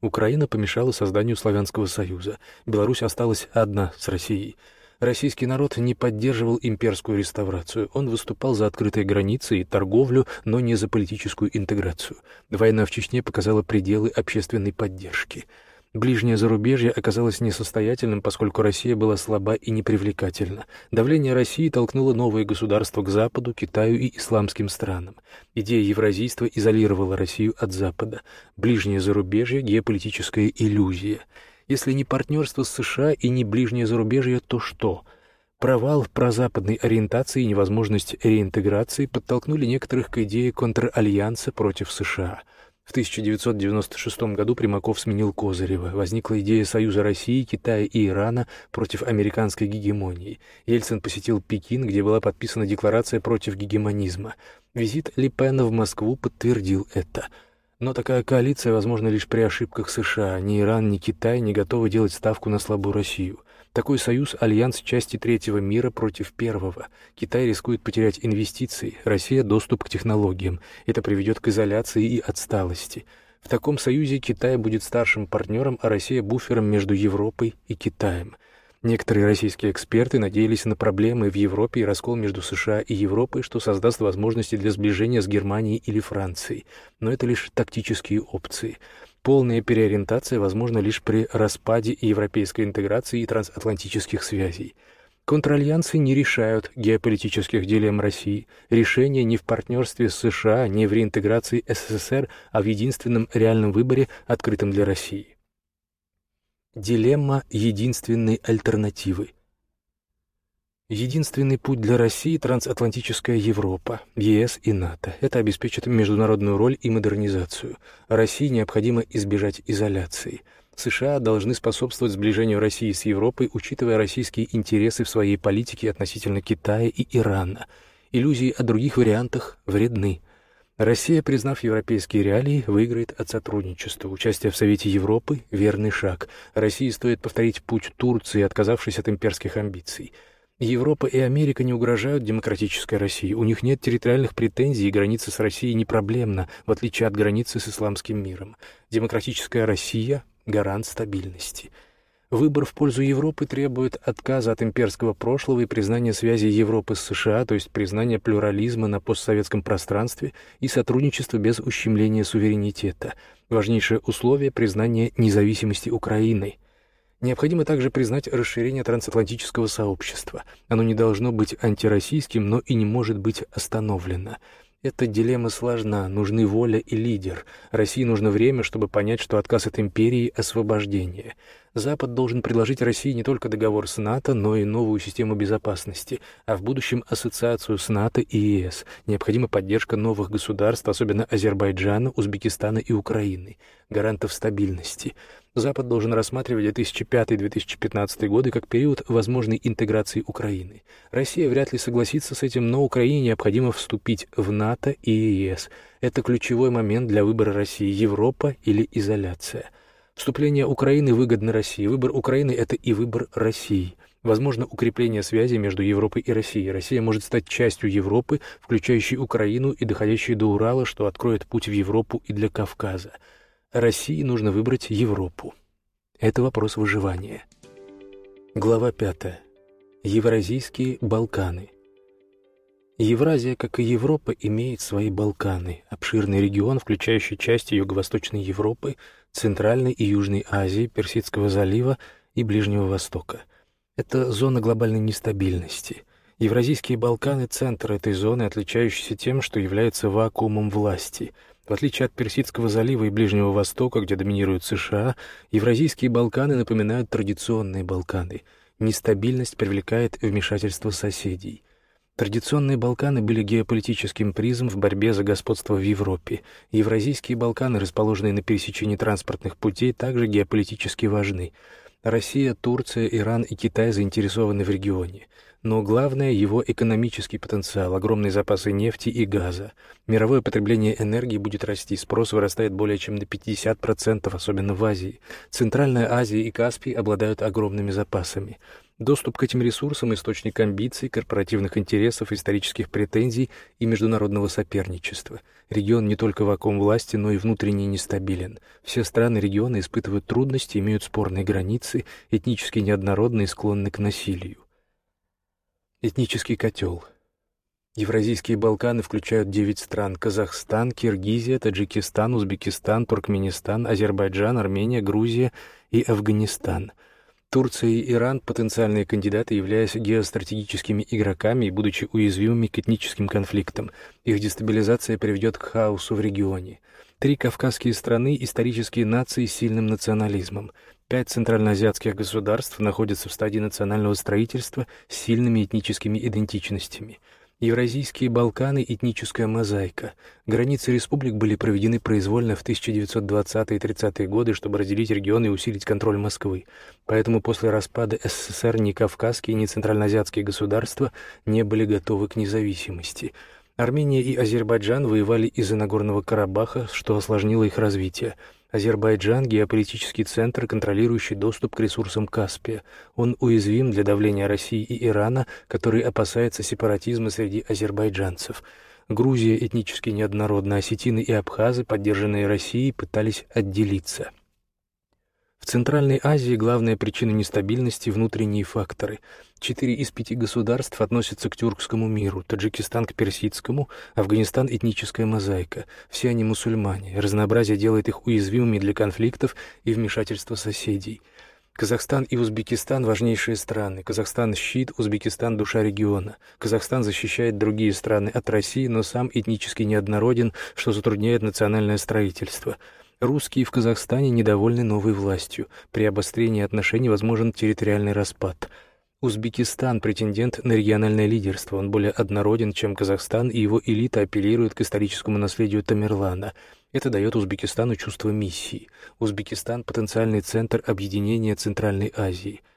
Украина помешала созданию Славянского Союза. Беларусь осталась одна с Россией. Российский народ не поддерживал имперскую реставрацию. Он выступал за открытые границы и торговлю, но не за политическую интеграцию. Война в Чечне показала пределы общественной поддержки. Ближнее зарубежье оказалось несостоятельным, поскольку Россия была слаба и непривлекательна. Давление России толкнуло новые государства к Западу, Китаю и исламским странам. Идея евразийства изолировала Россию от Запада. Ближнее зарубежье — геополитическая иллюзия — если не партнерство с США и не ближнее зарубежье, то что? Провал в прозападной ориентации и невозможность реинтеграции подтолкнули некоторых к идее контральянса против США. В 1996 году Примаков сменил Козырева. Возникла идея союза России, Китая и Ирана против американской гегемонии. Ельцин посетил Пекин, где была подписана декларация против гегемонизма. Визит Ли Пена в Москву подтвердил это – но такая коалиция возможна лишь при ошибках США. Ни Иран, ни Китай не готовы делать ставку на слабую Россию. Такой союз – альянс части третьего мира против первого. Китай рискует потерять инвестиции, Россия – доступ к технологиям. Это приведет к изоляции и отсталости. В таком союзе Китай будет старшим партнером, а Россия – буфером между Европой и Китаем – Некоторые российские эксперты надеялись на проблемы в Европе и раскол между США и Европой, что создаст возможности для сближения с Германией или Францией. Но это лишь тактические опции. Полная переориентация возможна лишь при распаде европейской интеграции и трансатлантических связей. Контральянсы не решают геополитических дилемм России. Решение не в партнерстве с США, не в реинтеграции СССР, а в единственном реальном выборе, открытом для России. Дилемма единственной альтернативы. Единственный путь для России – трансатлантическая Европа, ЕС и НАТО. Это обеспечит международную роль и модернизацию. России необходимо избежать изоляции. США должны способствовать сближению России с Европой, учитывая российские интересы в своей политике относительно Китая и Ирана. Иллюзии о других вариантах вредны – Россия, признав европейские реалии, выиграет от сотрудничества. Участие в Совете Европы – верный шаг. России стоит повторить путь Турции, отказавшись от имперских амбиций. Европа и Америка не угрожают демократической России. У них нет территориальных претензий, и граница с Россией не проблемна, в отличие от границы с исламским миром. Демократическая Россия – гарант стабильности – Выбор в пользу Европы требует отказа от имперского прошлого и признания связи Европы с США, то есть признания плюрализма на постсоветском пространстве и сотрудничества без ущемления суверенитета. Важнейшее условие — признание независимости Украины. Необходимо также признать расширение трансатлантического сообщества. Оно не должно быть антироссийским, но и не может быть остановлено. Эта дилемма сложна, нужны воля и лидер. России нужно время, чтобы понять, что отказ от империи — освобождение. Запад должен предложить России не только договор с НАТО, но и новую систему безопасности, а в будущем ассоциацию с НАТО и ЕС. Необходима поддержка новых государств, особенно Азербайджана, Узбекистана и Украины, гарантов стабильности — Запад должен рассматривать 2005-2015 годы как период возможной интеграции Украины. Россия вряд ли согласится с этим, но Украине необходимо вступить в НАТО и ЕС. Это ключевой момент для выбора России – Европа или изоляция. Вступление Украины выгодно России. Выбор Украины – это и выбор России. Возможно укрепление связи между Европой и Россией. Россия может стать частью Европы, включающей Украину и доходящей до Урала, что откроет путь в Европу и для Кавказа. России нужно выбрать Европу. Это вопрос выживания. Глава 5. Евразийские Балканы. Евразия, как и Европа, имеет свои Балканы, обширный регион, включающий части Юго-Восточной Европы, Центральной и Южной Азии, Персидского залива и Ближнего Востока. Это зона глобальной нестабильности. Евразийские Балканы — центр этой зоны, отличающийся тем, что является вакуумом власти — в отличие от Персидского залива и Ближнего Востока, где доминируют США, Евразийские Балканы напоминают традиционные Балканы. Нестабильность привлекает вмешательство соседей. Традиционные Балканы были геополитическим призом в борьбе за господство в Европе. Евразийские Балканы, расположенные на пересечении транспортных путей, также геополитически важны. Россия, Турция, Иран и Китай заинтересованы в регионе. Но главное — его экономический потенциал, огромные запасы нефти и газа. Мировое потребление энергии будет расти, спрос вырастает более чем на 50%, особенно в Азии. Центральная Азия и Каспий обладают огромными запасами. Доступ к этим ресурсам — источник амбиций, корпоративных интересов, исторических претензий и международного соперничества. Регион не только вакуум власти, но и внутренне нестабилен. Все страны региона испытывают трудности, имеют спорные границы, этнически неоднородны и склонны к насилию. Этнический котел. Евразийские Балканы включают девять стран – Казахстан, Киргизия, Таджикистан, Узбекистан, Туркменистан, Азербайджан, Армения, Грузия и Афганистан. Турция и Иран – потенциальные кандидаты, являясь геостратегическими игроками и будучи уязвимыми к этническим конфликтам. Их дестабилизация приведет к хаосу в регионе. Три кавказские страны – исторические нации с сильным национализмом – Пять центральноазиатских государств находятся в стадии национального строительства с сильными этническими идентичностями. Евразийские Балканы — этническая мозаика. Границы республик были проведены произвольно в 1920-е и 30-е годы, чтобы разделить регионы и усилить контроль Москвы. Поэтому после распада СССР ни кавказские, ни центральноазиатские государства не были готовы к независимости. Армения и Азербайджан воевали из-за Нагорного Карабаха, что осложнило их развитие. Азербайджан — геополитический центр, контролирующий доступ к ресурсам Каспия. Он уязвим для давления России и Ирана, который опасается сепаратизма среди азербайджанцев. Грузия этнически неоднородна, осетины и абхазы, поддержанные Россией, пытались отделиться. В Центральной Азии главная причина нестабильности — внутренние факторы. Четыре из пяти государств относятся к тюркскому миру, Таджикистан к персидскому, Афганистан — этническая мозаика. Все они мусульмане. Разнообразие делает их уязвимыми для конфликтов и вмешательства соседей. Казахстан и Узбекистан – важнейшие страны. Казахстан – щит, Узбекистан – душа региона. Казахстан защищает другие страны от России, но сам этнически неоднороден, что затрудняет национальное строительство – Русские в Казахстане недовольны новой властью. При обострении отношений возможен территориальный распад. Узбекистан – претендент на региональное лидерство. Он более однороден, чем Казахстан, и его элита апеллирует к историческому наследию Тамерлана. Это дает Узбекистану чувство миссии. Узбекистан – потенциальный центр объединения Центральной Азии –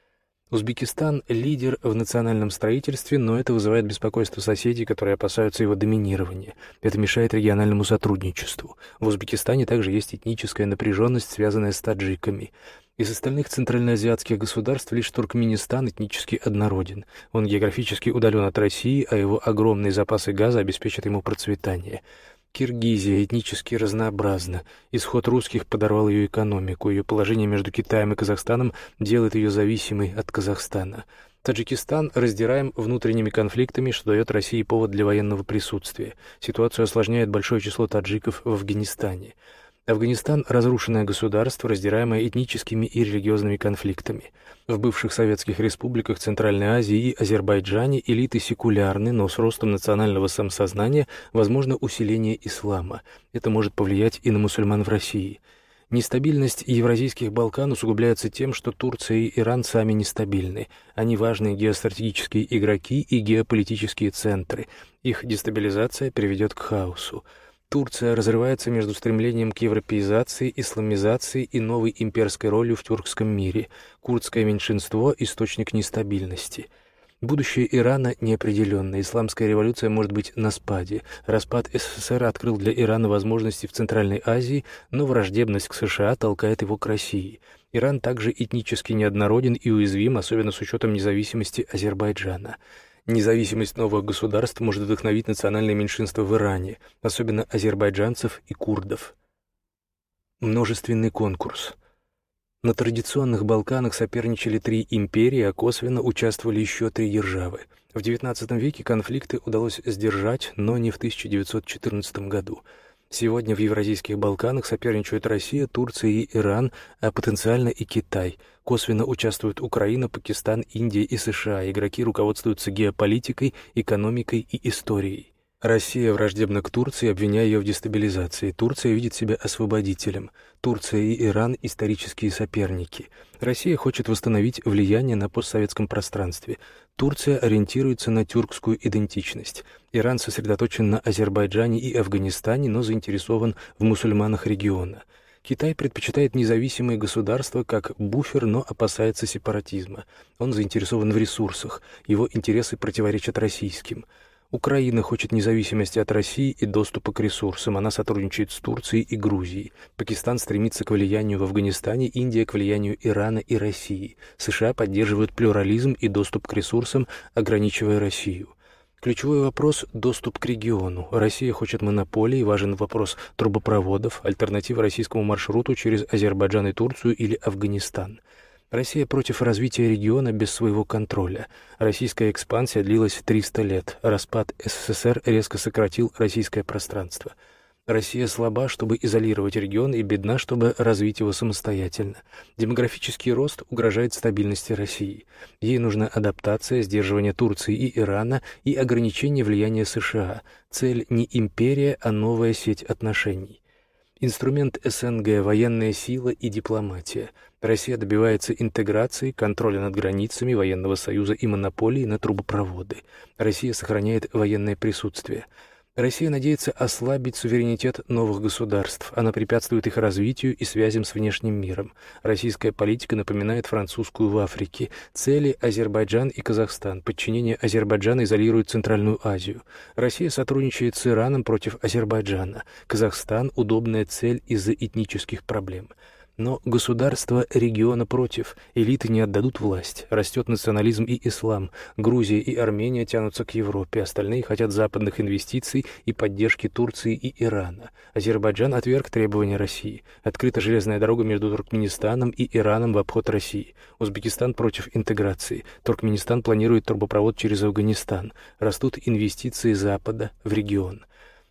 Узбекистан — лидер в национальном строительстве, но это вызывает беспокойство соседей, которые опасаются его доминирования. Это мешает региональному сотрудничеству. В Узбекистане также есть этническая напряженность, связанная с таджиками. Из остальных центральноазиатских государств лишь Туркменистан этнически однороден. Он географически удален от России, а его огромные запасы газа обеспечат ему процветание — Киргизия этнически разнообразна. Исход русских подорвал ее экономику. Ее положение между Китаем и Казахстаном делает ее зависимой от Казахстана. Таджикистан раздираем внутренними конфликтами, что дает России повод для военного присутствия. Ситуацию осложняет большое число таджиков в Афганистане. Афганистан – разрушенное государство, раздираемое этническими и религиозными конфликтами. В бывших советских республиках Центральной Азии и Азербайджане элиты секулярны, но с ростом национального самосознания возможно усиление ислама. Это может повлиять и на мусульман в России. Нестабильность Евразийских Балкан усугубляется тем, что Турция и Иран сами нестабильны. Они важные геостратегические игроки и геополитические центры. Их дестабилизация приведет к хаосу. Турция разрывается между стремлением к европеизации, исламизации и новой имперской ролью в тюркском мире. Курдское меньшинство – источник нестабильности. Будущее Ирана неопределенно. Исламская революция может быть на спаде. Распад СССР открыл для Ирана возможности в Центральной Азии, но враждебность к США толкает его к России. Иран также этнически неоднороден и уязвим, особенно с учетом независимости Азербайджана. Независимость новых государств может вдохновить национальные меньшинства в Иране, особенно азербайджанцев и курдов. Множественный конкурс. На традиционных Балканах соперничали три империи, а косвенно участвовали еще три державы. В XIX веке конфликты удалось сдержать, но не в 1914 году – Сегодня в Евразийских Балканах соперничают Россия, Турция и Иран, а потенциально и Китай. Косвенно участвуют Украина, Пакистан, Индия и США. Игроки руководствуются геополитикой, экономикой и историей. Россия враждебна к Турции, обвиняя ее в дестабилизации. Турция видит себя освободителем. Турция и Иран – исторические соперники. Россия хочет восстановить влияние на постсоветском пространстве. Турция ориентируется на тюркскую идентичность. Иран сосредоточен на Азербайджане и Афганистане, но заинтересован в мусульманах региона. Китай предпочитает независимые государства как буфер, но опасается сепаратизма. Он заинтересован в ресурсах, его интересы противоречат российским – Украина хочет независимости от России и доступа к ресурсам. Она сотрудничает с Турцией и Грузией. Пакистан стремится к влиянию в Афганистане, Индия к влиянию Ирана и России. США поддерживают плюрализм и доступ к ресурсам, ограничивая Россию. Ключевой вопрос – доступ к региону. Россия хочет монополии, важен вопрос трубопроводов, альтернатива российскому маршруту через Азербайджан и Турцию или Афганистан – Россия против развития региона без своего контроля. Российская экспансия длилась 300 лет. Распад СССР резко сократил российское пространство. Россия слаба, чтобы изолировать регион, и бедна, чтобы развить его самостоятельно. Демографический рост угрожает стабильности России. Ей нужна адаптация, сдерживание Турции и Ирана и ограничение влияния США. Цель не империя, а новая сеть отношений. Инструмент СНГ – военная сила и дипломатия. Россия добивается интеграции, контроля над границами военного союза и монополии на трубопроводы. Россия сохраняет военное присутствие – Россия надеется ослабить суверенитет новых государств. Она препятствует их развитию и связям с внешним миром. Российская политика напоминает французскую в Африке. Цели – Азербайджан и Казахстан. Подчинение Азербайджана изолирует Центральную Азию. Россия сотрудничает с Ираном против Азербайджана. Казахстан – удобная цель из-за этнических проблем. Но государства региона против, элиты не отдадут власть, растет национализм и ислам, Грузия и Армения тянутся к Европе, остальные хотят западных инвестиций и поддержки Турции и Ирана. Азербайджан отверг требования России. Открыта железная дорога между Туркменистаном и Ираном в обход России. Узбекистан против интеграции. Туркменистан планирует трубопровод через Афганистан. Растут инвестиции Запада в регион.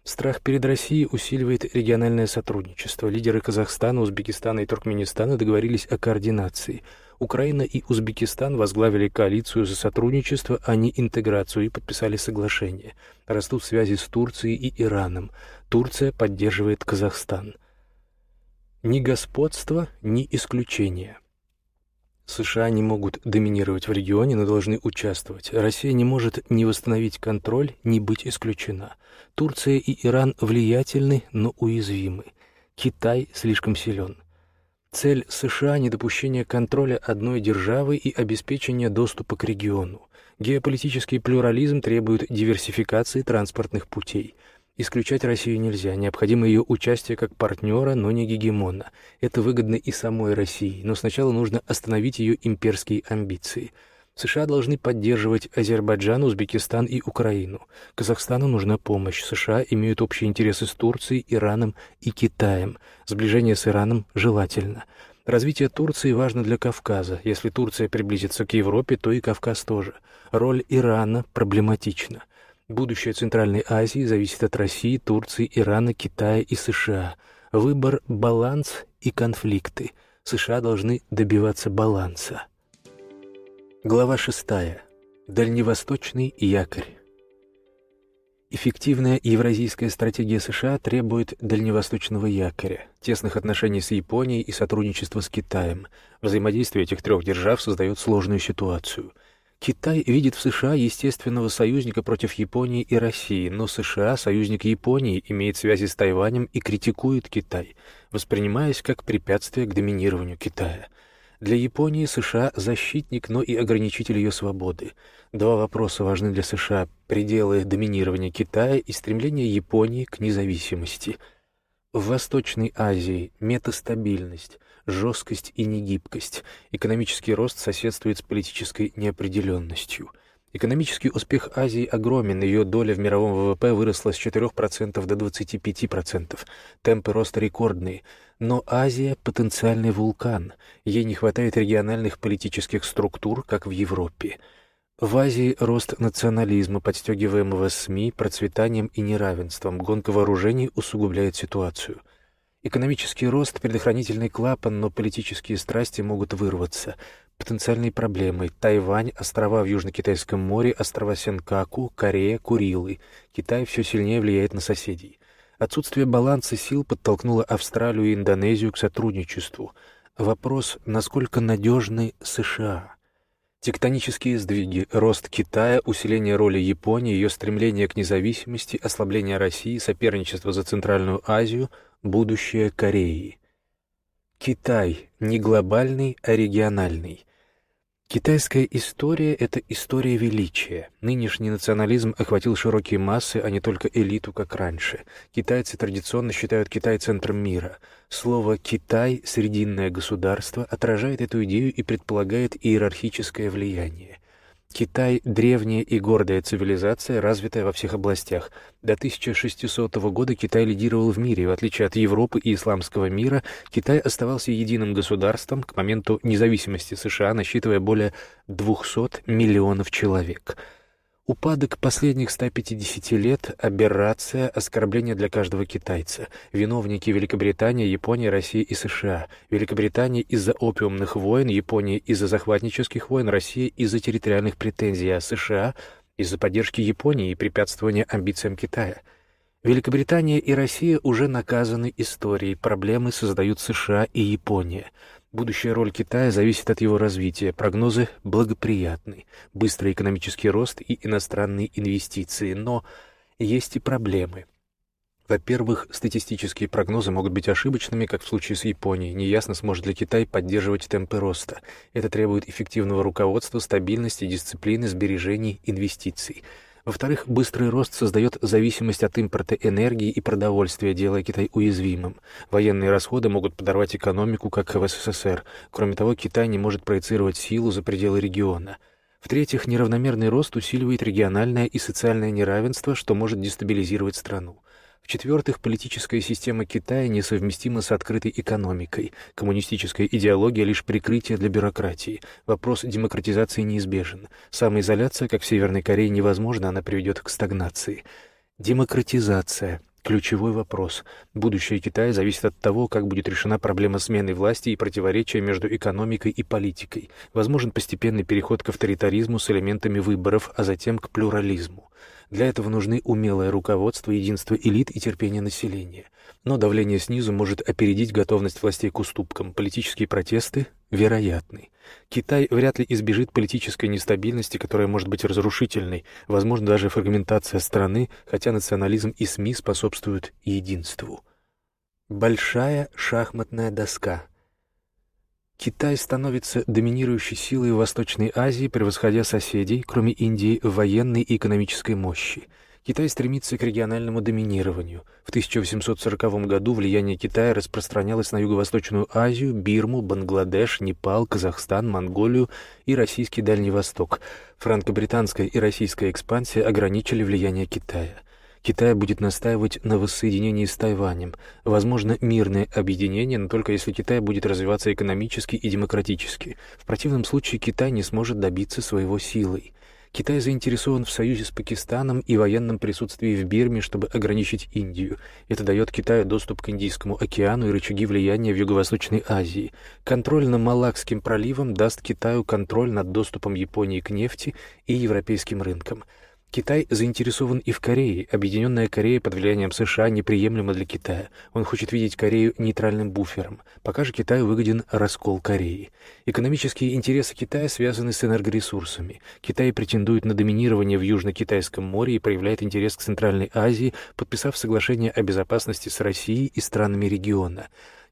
Страх перед Россией усиливает региональное сотрудничество. Лидеры Казахстана, Узбекистана и Туркменистана договорились о координации. Украина и Узбекистан возглавили коалицию за сотрудничество, а не интеграцию, и подписали соглашение. Растут связи с Турцией и Ираном. Турция поддерживает Казахстан. Ни господство, ни исключение. США не могут доминировать в регионе, но должны участвовать. Россия не может ни восстановить контроль, ни быть исключена. Турция и Иран влиятельны, но уязвимы. Китай слишком силен. Цель США – недопущение контроля одной державы и обеспечение доступа к региону. Геополитический плюрализм требует диверсификации транспортных путей – Исключать Россию нельзя, необходимо ее участие как партнера, но не гегемона. Это выгодно и самой России, но сначала нужно остановить ее имперские амбиции. США должны поддерживать Азербайджан, Узбекистан и Украину. Казахстану нужна помощь. США имеют общие интересы с Турцией, Ираном и Китаем. Сближение с Ираном желательно. Развитие Турции важно для Кавказа. Если Турция приблизится к Европе, то и Кавказ тоже. Роль Ирана проблематична. Будущее Центральной Азии зависит от России, Турции, Ирана, Китая и США. Выбор — баланс и конфликты. США должны добиваться баланса. Глава шестая. Дальневосточный якорь. Эффективная евразийская стратегия США требует дальневосточного якоря, тесных отношений с Японией и сотрудничества с Китаем. Взаимодействие этих трех держав создает сложную ситуацию. Китай видит в США естественного союзника против Японии и России, но США, союзник Японии, имеет связи с Тайванем и критикует Китай, воспринимаясь как препятствие к доминированию Китая. Для Японии США защитник, но и ограничитель ее свободы. Два вопроса важны для США — пределы доминирования Китая и стремление Японии к независимости. В Восточной Азии метастабильность, жесткость и негибкость, экономический рост соседствует с политической неопределенностью — Экономический успех Азии огромен, ее доля в мировом ВВП выросла с 4% до 25%. Темпы роста рекордные. Но Азия — потенциальный вулкан. Ей не хватает региональных политических структур, как в Европе. В Азии рост национализма, подстегиваемого СМИ, процветанием и неравенством. Гонка вооружений усугубляет ситуацию. Экономический рост — предохранительный клапан, но политические страсти могут вырваться. Потенциальные проблемы — Тайвань, острова в Южно-Китайском море, острова Сенкаку, Корея, Курилы. Китай все сильнее влияет на соседей. Отсутствие баланса сил подтолкнуло Австралию и Индонезию к сотрудничеству. Вопрос, насколько надежны США — Тектонические сдвиги, рост Китая, усиление роли Японии, ее стремление к независимости, ослабление России, соперничество за Центральную Азию, будущее Кореи. Китай не глобальный, а региональный. Китайская история — это история величия. Нынешний национализм охватил широкие массы, а не только элиту, как раньше. Китайцы традиционно считают Китай центром мира. Слово «Китай» — срединное государство — отражает эту идею и предполагает иерархическое влияние. Китай — древняя и гордая цивилизация, развитая во всех областях. До 1600 года Китай лидировал в мире. В отличие от Европы и исламского мира, Китай оставался единым государством к моменту независимости США, насчитывая более 200 миллионов человек — Упадок последних 150 лет — аберрация, оскорбление для каждого китайца. Виновники Великобритания, Япония, Россия и США. Великобритания из-за опиумных войн, Япония из-за захватнических войн, Россия из-за территориальных претензий, а США из-за поддержки Японии и препятствования амбициям Китая. Великобритания и Россия уже наказаны историей, проблемы создают США и Япония — Будущая роль Китая зависит от его развития. Прогнозы благоприятны. Быстрый экономический рост и иностранные инвестиции. Но есть и проблемы. Во-первых, статистические прогнозы могут быть ошибочными, как в случае с Японией. Неясно, сможет ли Китай поддерживать темпы роста. Это требует эффективного руководства, стабильности, дисциплины, сбережений, инвестиций. Во-вторых, быстрый рост создает зависимость от импорта энергии и продовольствия, делая Китай уязвимым. Военные расходы могут подорвать экономику, как в СССР. Кроме того, Китай не может проецировать силу за пределы региона. В-третьих, неравномерный рост усиливает региональное и социальное неравенство, что может дестабилизировать страну. В-четвертых, политическая система Китая несовместима с открытой экономикой. Коммунистическая идеология — лишь прикрытие для бюрократии. Вопрос демократизации неизбежен. Самоизоляция, как в Северной Корее, невозможна, она приведет к стагнации. Демократизация — ключевой вопрос. Будущее Китая зависит от того, как будет решена проблема смены власти и противоречия между экономикой и политикой. Возможен постепенный переход к авторитаризму с элементами выборов, а затем к плюрализму. Для этого нужны умелое руководство, единство элит и терпение населения. Но давление снизу может опередить готовность властей к уступкам. Политические протесты вероятны. Китай вряд ли избежит политической нестабильности, которая может быть разрушительной, возможно, даже фрагментация страны, хотя национализм и СМИ способствуют единству. Большая шахматная доска — Китай становится доминирующей силой в Восточной Азии, превосходя соседей, кроме Индии, в военной и экономической мощи. Китай стремится к региональному доминированию. В 1840 году влияние Китая распространялось на Юго-Восточную Азию, Бирму, Бангладеш, Непал, Казахстан, Монголию и Российский Дальний Восток. Франко-британская и российская экспансия ограничили влияние Китая. Китай будет настаивать на воссоединении с Тайванем. Возможно, мирное объединение, но только если Китай будет развиваться экономически и демократически. В противном случае Китай не сможет добиться своего силой. Китай заинтересован в союзе с Пакистаном и военном присутствии в Бирме, чтобы ограничить Индию. Это дает Китаю доступ к Индийскому океану и рычаги влияния в Юго-Восточной Азии. Контроль над Малакским проливом даст Китаю контроль над доступом Японии к нефти и европейским рынкам. Китай заинтересован и в Корее. Объединенная Корея под влиянием США неприемлема для Китая. Он хочет видеть Корею нейтральным буфером. Пока же Китаю выгоден раскол Кореи. Экономические интересы Китая связаны с энергоресурсами. Китай претендует на доминирование в Южно-Китайском море и проявляет интерес к Центральной Азии, подписав соглашение о безопасности с Россией и странами региона.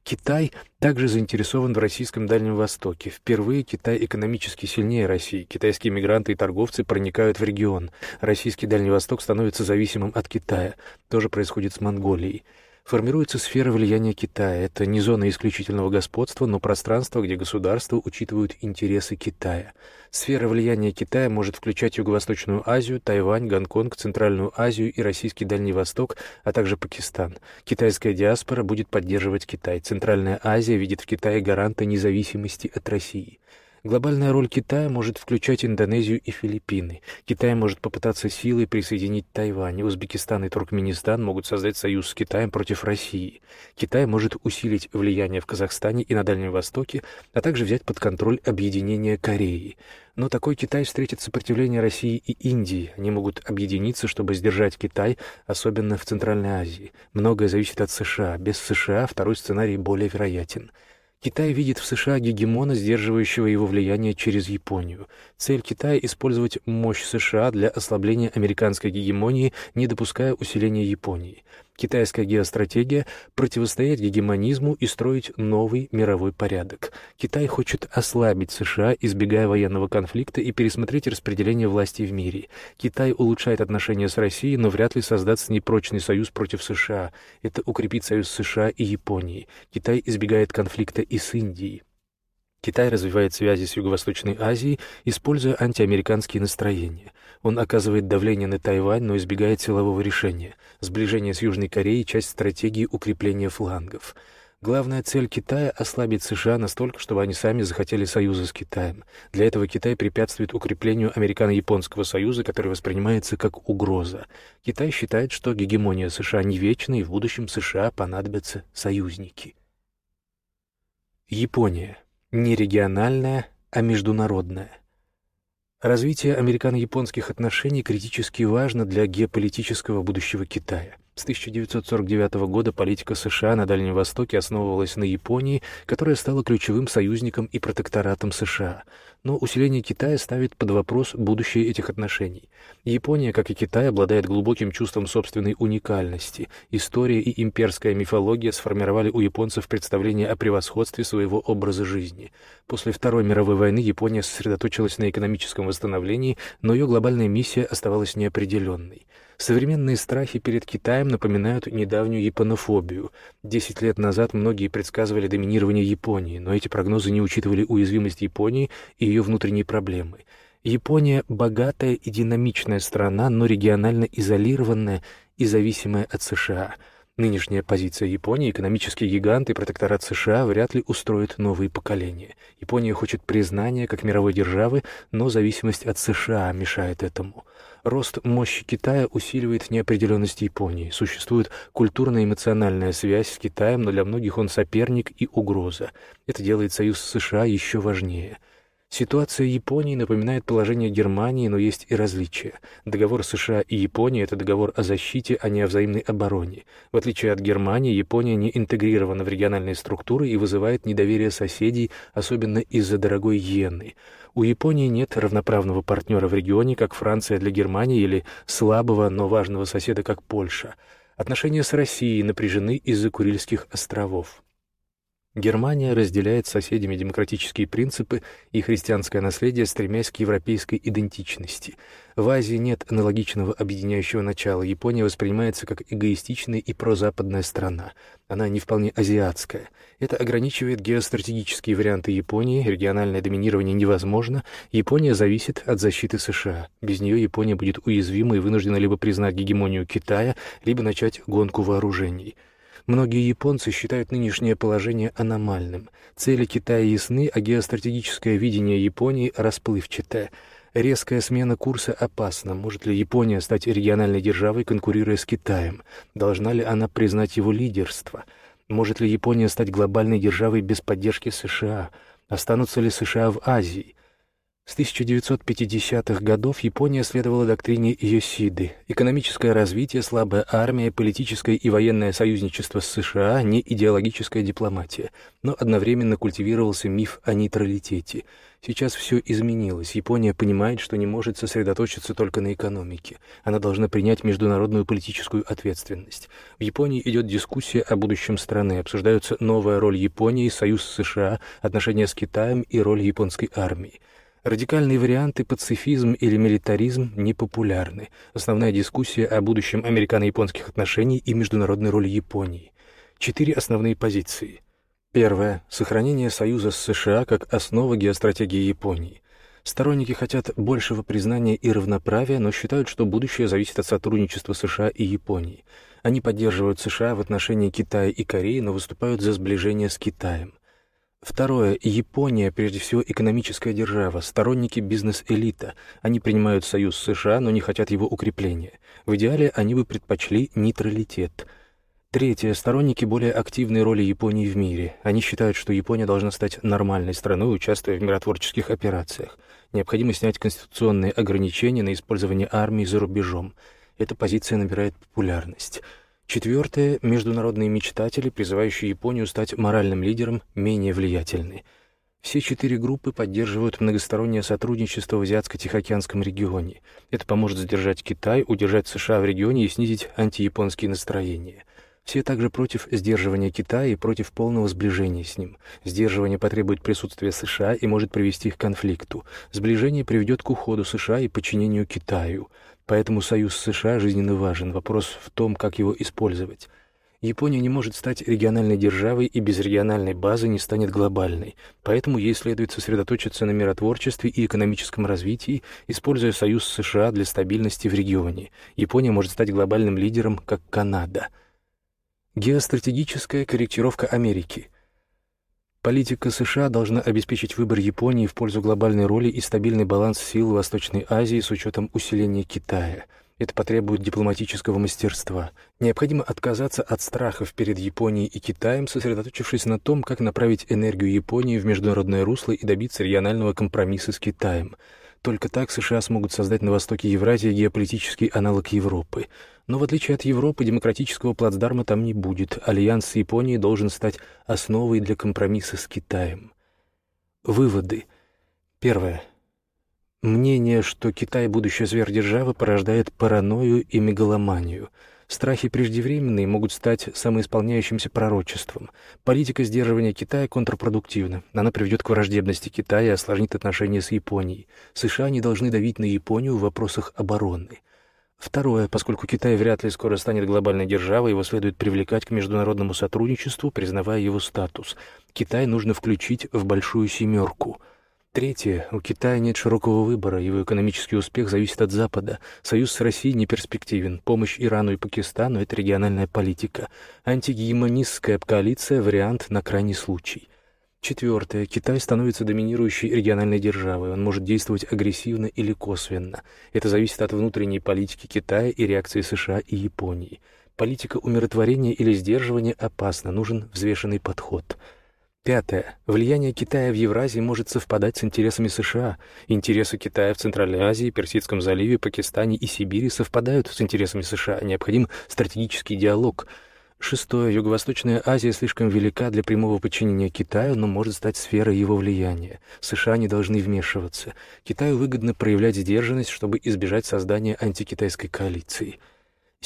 Китай также заинтересован в российском Дальнем Востоке. Впервые Китай экономически сильнее России. Китайские мигранты и торговцы проникают в регион. Российский Дальний Восток становится зависимым от Китая. То же происходит с Монголией формируется сфера влияния Китая. Это не зона исключительного господства, но пространство, где государства учитывают интересы Китая. Сфера влияния Китая может включать Юго-Восточную Азию, Тайвань, Гонконг, Центральную Азию и Российский Дальний Восток, а также Пакистан. Китайская диаспора будет поддерживать Китай. Центральная Азия видит в Китае гаранта независимости от России. Глобальная роль Китая может включать Индонезию и Филиппины. Китай может попытаться силой присоединить Тайвань. Узбекистан и Туркменистан могут создать союз с Китаем против России. Китай может усилить влияние в Казахстане и на Дальнем Востоке, а также взять под контроль объединение Кореи. Но такой Китай встретит сопротивление России и Индии. Они могут объединиться, чтобы сдержать Китай, особенно в Центральной Азии. Многое зависит от США. Без США второй сценарий более вероятен. Китай видит в США гегемона, сдерживающего его влияние через Японию. Цель Китая — использовать мощь США для ослабления американской гегемонии, не допуская усиления Японии. Китайская геостратегия — противостоять гегемонизму и строить новый мировой порядок. Китай хочет ослабить США, избегая военного конфликта и пересмотреть распределение власти в мире. Китай улучшает отношения с Россией, но вряд ли создаст непрочный союз против США. Это укрепит союз США и Японии. Китай избегает конфликта и с Индией. Китай развивает связи с Юго-Восточной Азией, используя антиамериканские настроения. Он оказывает давление на Тайвань, но избегает силового решения. Сближение с Южной Кореей — часть стратегии укрепления флангов. Главная цель Китая — ослабить США настолько, чтобы они сами захотели союза с Китаем. Для этого Китай препятствует укреплению американо-японского союза, который воспринимается как угроза. Китай считает, что гегемония США не вечна, и в будущем США понадобятся союзники. Япония. Не региональная, а международная. Развитие американо-японских отношений критически важно для геополитического будущего Китая. С 1949 года политика США на Дальнем Востоке основывалась на Японии, которая стала ключевым союзником и протекторатом США. Но усиление Китая ставит под вопрос будущее этих отношений. Япония, как и Китай, обладает глубоким чувством собственной уникальности. История и имперская мифология сформировали у японцев представление о превосходстве своего образа жизни. После Второй мировой войны Япония сосредоточилась на экономическом восстановлении, но ее глобальная миссия оставалась неопределенной. Современные страхи перед Китаем напоминают недавнюю японофобию. Десять лет назад многие предсказывали доминирование Японии, но эти прогнозы не учитывали уязвимость Японии и ее внутренние проблемы. Япония — богатая и динамичная страна, но регионально изолированная и зависимая от США. Нынешняя позиция Японии, экономический гигант и протекторат США вряд ли устроит новые поколения. Япония хочет признания как мировой державы, но зависимость от США мешает этому. Рост мощи Китая усиливает неопределенность Японии. Существует культурно-эмоциональная связь с Китаем, но для многих он соперник и угроза. Это делает союз с США еще важнее. Ситуация Японии напоминает положение Германии, но есть и различия. Договор США и Японии — это договор о защите, а не о взаимной обороне. В отличие от Германии, Япония не интегрирована в региональные структуры и вызывает недоверие соседей, особенно из-за дорогой иены. У Японии нет равноправного партнера в регионе, как Франция для Германии, или слабого, но важного соседа, как Польша. Отношения с Россией напряжены из-за Курильских островов. Германия разделяет с соседями демократические принципы и христианское наследие, стремясь к европейской идентичности. В Азии нет аналогичного объединяющего начала. Япония воспринимается как эгоистичная и прозападная страна. Она не вполне азиатская. Это ограничивает геостратегические варианты Японии, региональное доминирование невозможно. Япония зависит от защиты США. Без нее Япония будет уязвима и вынуждена либо признать гегемонию Китая, либо начать гонку вооружений. Многие японцы считают нынешнее положение аномальным. Цели Китая ясны, а геостратегическое видение Японии расплывчатое. Резкая смена курса опасна. Может ли Япония стать региональной державой, конкурируя с Китаем? Должна ли она признать его лидерство? Может ли Япония стать глобальной державой без поддержки США? Останутся ли США в Азии? С 1950-х годов Япония следовала доктрине Йосиды. Экономическое развитие, слабая армия, политическое и военное союзничество с США, не идеологическая дипломатия. Но одновременно культивировался миф о нейтралитете. Сейчас все изменилось. Япония понимает, что не может сосредоточиться только на экономике. Она должна принять международную политическую ответственность. В Японии идет дискуссия о будущем страны. Обсуждаются новая роль Японии, союз с США, отношения с Китаем и роль японской армии. Радикальные варианты пацифизм или милитаризм не популярны. Основная дискуссия о будущем американо-японских отношений и международной роли Японии. Четыре основные позиции. Первое. Сохранение союза с США как основа геостратегии Японии. Сторонники хотят большего признания и равноправия, но считают, что будущее зависит от сотрудничества США и Японии. Они поддерживают США в отношении Китая и Кореи, но выступают за сближение с Китаем. Второе. Япония, прежде всего, экономическая держава, сторонники бизнес-элита. Они принимают союз США, но не хотят его укрепления. В идеале они бы предпочли нейтралитет. Третье. Сторонники более активной роли Японии в мире. Они считают, что Япония должна стать нормальной страной, участвуя в миротворческих операциях. Необходимо снять конституционные ограничения на использование армии за рубежом. Эта позиция набирает популярность. Четвертое — международные мечтатели, призывающие Японию стать моральным лидером, менее влиятельны. Все четыре группы поддерживают многостороннее сотрудничество в Азиатско-Тихоокеанском регионе. Это поможет задержать Китай, удержать США в регионе и снизить антияпонские настроения. Все также против сдерживания Китая и против полного сближения с ним. Сдерживание потребует присутствия США и может привести к конфликту. Сближение приведет к уходу США и подчинению Китаю. Поэтому союз с США жизненно важен. Вопрос в том, как его использовать. Япония не может стать региональной державой и без региональной базы не станет глобальной. Поэтому ей следует сосредоточиться на миротворчестве и экономическом развитии, используя союз США для стабильности в регионе. Япония может стать глобальным лидером, как Канада. Геостратегическая корректировка Америки – Политика США должна обеспечить выбор Японии в пользу глобальной роли и стабильный баланс сил в Восточной Азии с учетом усиления Китая. Это потребует дипломатического мастерства. Необходимо отказаться от страхов перед Японией и Китаем, сосредоточившись на том, как направить энергию Японии в международное русло и добиться регионального компромисса с Китаем. Только так США смогут создать на востоке Евразии геополитический аналог Европы — но в отличие от Европы, демократического плацдарма там не будет. Альянс с Японией должен стать основой для компромисса с Китаем. Выводы. Первое. Мнение, что Китай — будущая сверхдержава, порождает паранойю и мегаломанию. Страхи преждевременные могут стать самоисполняющимся пророчеством. Политика сдерживания Китая контрпродуктивна. Она приведет к враждебности Китая и осложнит отношения с Японией. США не должны давить на Японию в вопросах обороны. Второе, поскольку Китай вряд ли скоро станет глобальной державой, его следует привлекать к международному сотрудничеству, признавая его статус. Китай нужно включить в большую семерку. Третье, у Китая нет широкого выбора, его экономический успех зависит от Запада. Союз с Россией не перспективен, помощь Ирану и Пакистану — это региональная политика. Антигегемонистская коалиция — вариант на крайний случай. Четвертое. Китай становится доминирующей региональной державой. Он может действовать агрессивно или косвенно. Это зависит от внутренней политики Китая и реакции США и Японии. Политика умиротворения или сдерживания опасна, нужен взвешенный подход. Пятое. Влияние Китая в Евразии может совпадать с интересами США. Интересы Китая в Центральной Азии, Персидском заливе, Пакистане и Сибири совпадают с интересами США. Необходим стратегический диалог – Шестое. Юго-Восточная Азия слишком велика для прямого подчинения Китаю, но может стать сферой его влияния. США не должны вмешиваться. Китаю выгодно проявлять сдержанность, чтобы избежать создания антикитайской коалиции.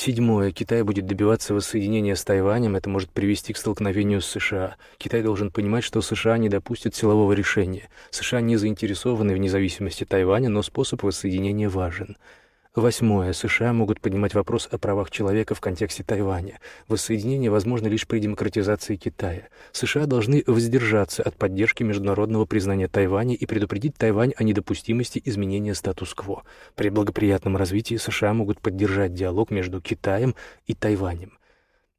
Седьмое. Китай будет добиваться воссоединения с Тайванем, это может привести к столкновению с США. Китай должен понимать, что США не допустят силового решения. США не заинтересованы в независимости Тайваня, но способ воссоединения важен. Восьмое. США могут поднимать вопрос о правах человека в контексте Тайваня. Воссоединение возможно лишь при демократизации Китая. США должны воздержаться от поддержки международного признания Тайваня и предупредить Тайвань о недопустимости изменения статус-кво. При благоприятном развитии США могут поддержать диалог между Китаем и Тайванем.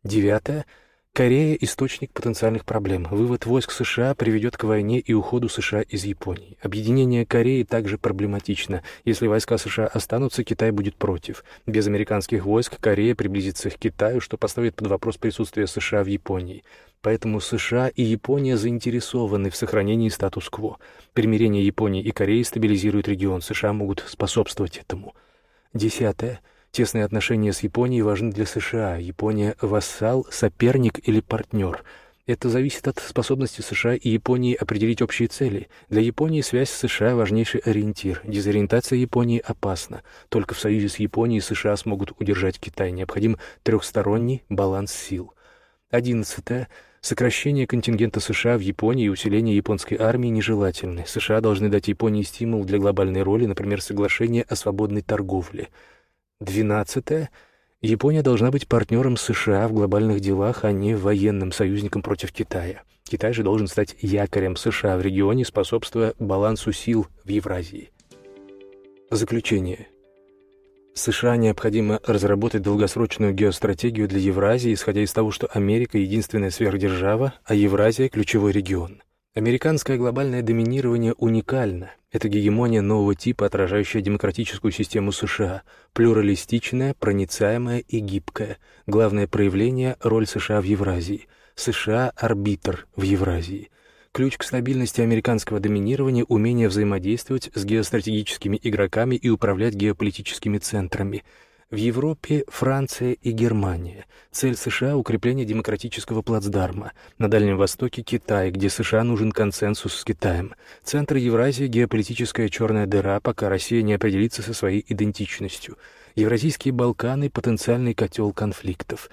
Девятое. Корея – источник потенциальных проблем. Вывод войск США приведет к войне и уходу США из Японии. Объединение Кореи также проблематично. Если войска США останутся, Китай будет против. Без американских войск Корея приблизится к Китаю, что поставит под вопрос присутствие США в Японии. Поэтому США и Япония заинтересованы в сохранении статус-кво. Примирение Японии и Кореи стабилизирует регион. США могут способствовать этому. Десятое. Тесные отношения с Японией важны для США. Япония — вассал, соперник или партнер. Это зависит от способности США и Японии определить общие цели. Для Японии связь с США — важнейший ориентир. Дезориентация Японии опасна. Только в союзе с Японией США смогут удержать Китай. Необходим трехсторонний баланс сил. Одиннадцатое. Сокращение контингента США в Японии и усиление японской армии нежелательны. США должны дать Японии стимул для глобальной роли, например, соглашение о свободной торговле. Двенадцатое. Япония должна быть партнером США в глобальных делах, а не военным союзником против Китая. Китай же должен стать якорем США в регионе, способствуя балансу сил в Евразии. Заключение. США необходимо разработать долгосрочную геостратегию для Евразии, исходя из того, что Америка — единственная сверхдержава, а Евразия — ключевой регион. Американское глобальное доминирование уникально. Это гегемония нового типа, отражающая демократическую систему США, плюралистичная, проницаемая и гибкая. Главное проявление — роль США в Евразии. США — арбитр в Евразии. Ключ к стабильности американского доминирования — умение взаимодействовать с геостратегическими игроками и управлять геополитическими центрами — в Европе Франция и Германия. Цель США — укрепление демократического плацдарма. На Дальнем Востоке Китай, где США нужен консенсус с Китаем. Центр Евразии — геополитическая черная дыра, пока Россия не определится со своей идентичностью. Евразийские Балканы — потенциальный котел конфликтов.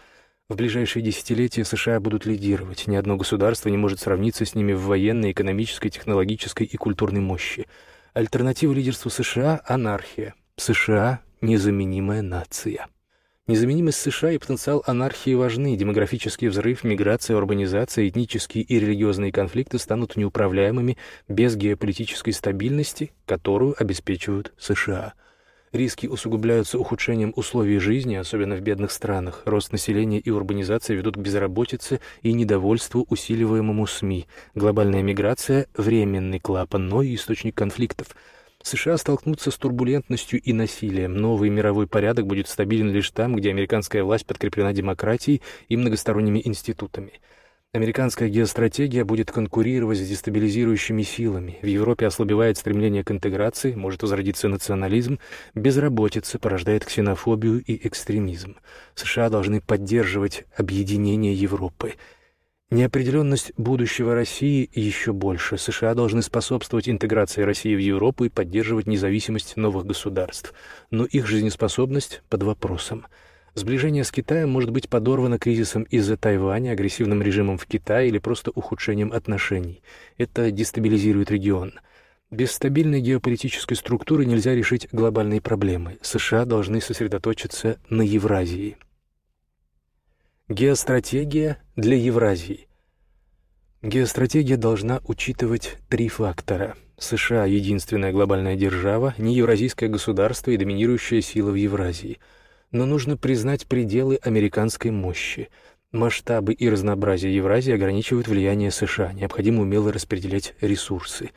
В ближайшие десятилетия США будут лидировать. Ни одно государство не может сравниться с ними в военной, экономической, технологической и культурной мощи. Альтернатива лидерству США — анархия. США незаменимая нация. Незаменимость США и потенциал анархии важны. Демографический взрыв, миграция, урбанизация, этнические и религиозные конфликты станут неуправляемыми без геополитической стабильности, которую обеспечивают США. Риски усугубляются ухудшением условий жизни, особенно в бедных странах. Рост населения и урбанизация ведут к безработице и недовольству, усиливаемому СМИ. Глобальная миграция — временный клапан, но и источник конфликтов — США столкнутся с турбулентностью и насилием. Новый мировой порядок будет стабилен лишь там, где американская власть подкреплена демократией и многосторонними институтами. Американская геостратегия будет конкурировать с дестабилизирующими силами. В Европе ослабевает стремление к интеграции, может возродиться национализм, безработица порождает ксенофобию и экстремизм. США должны поддерживать объединение Европы — Неопределенность будущего России еще больше. США должны способствовать интеграции России в Европу и поддерживать независимость новых государств. Но их жизнеспособность под вопросом. Сближение с Китаем может быть подорвано кризисом из-за Тайваня, агрессивным режимом в Китае или просто ухудшением отношений. Это дестабилизирует регион. Без стабильной геополитической структуры нельзя решить глобальные проблемы. США должны сосредоточиться на Евразии. Геостратегия для Евразии. Геостратегия должна учитывать три фактора. США — единственная глобальная держава, не евразийское государство и доминирующая сила в Евразии. Но нужно признать пределы американской мощи. Масштабы и разнообразие Евразии ограничивают влияние США, необходимо умело распределять ресурсы.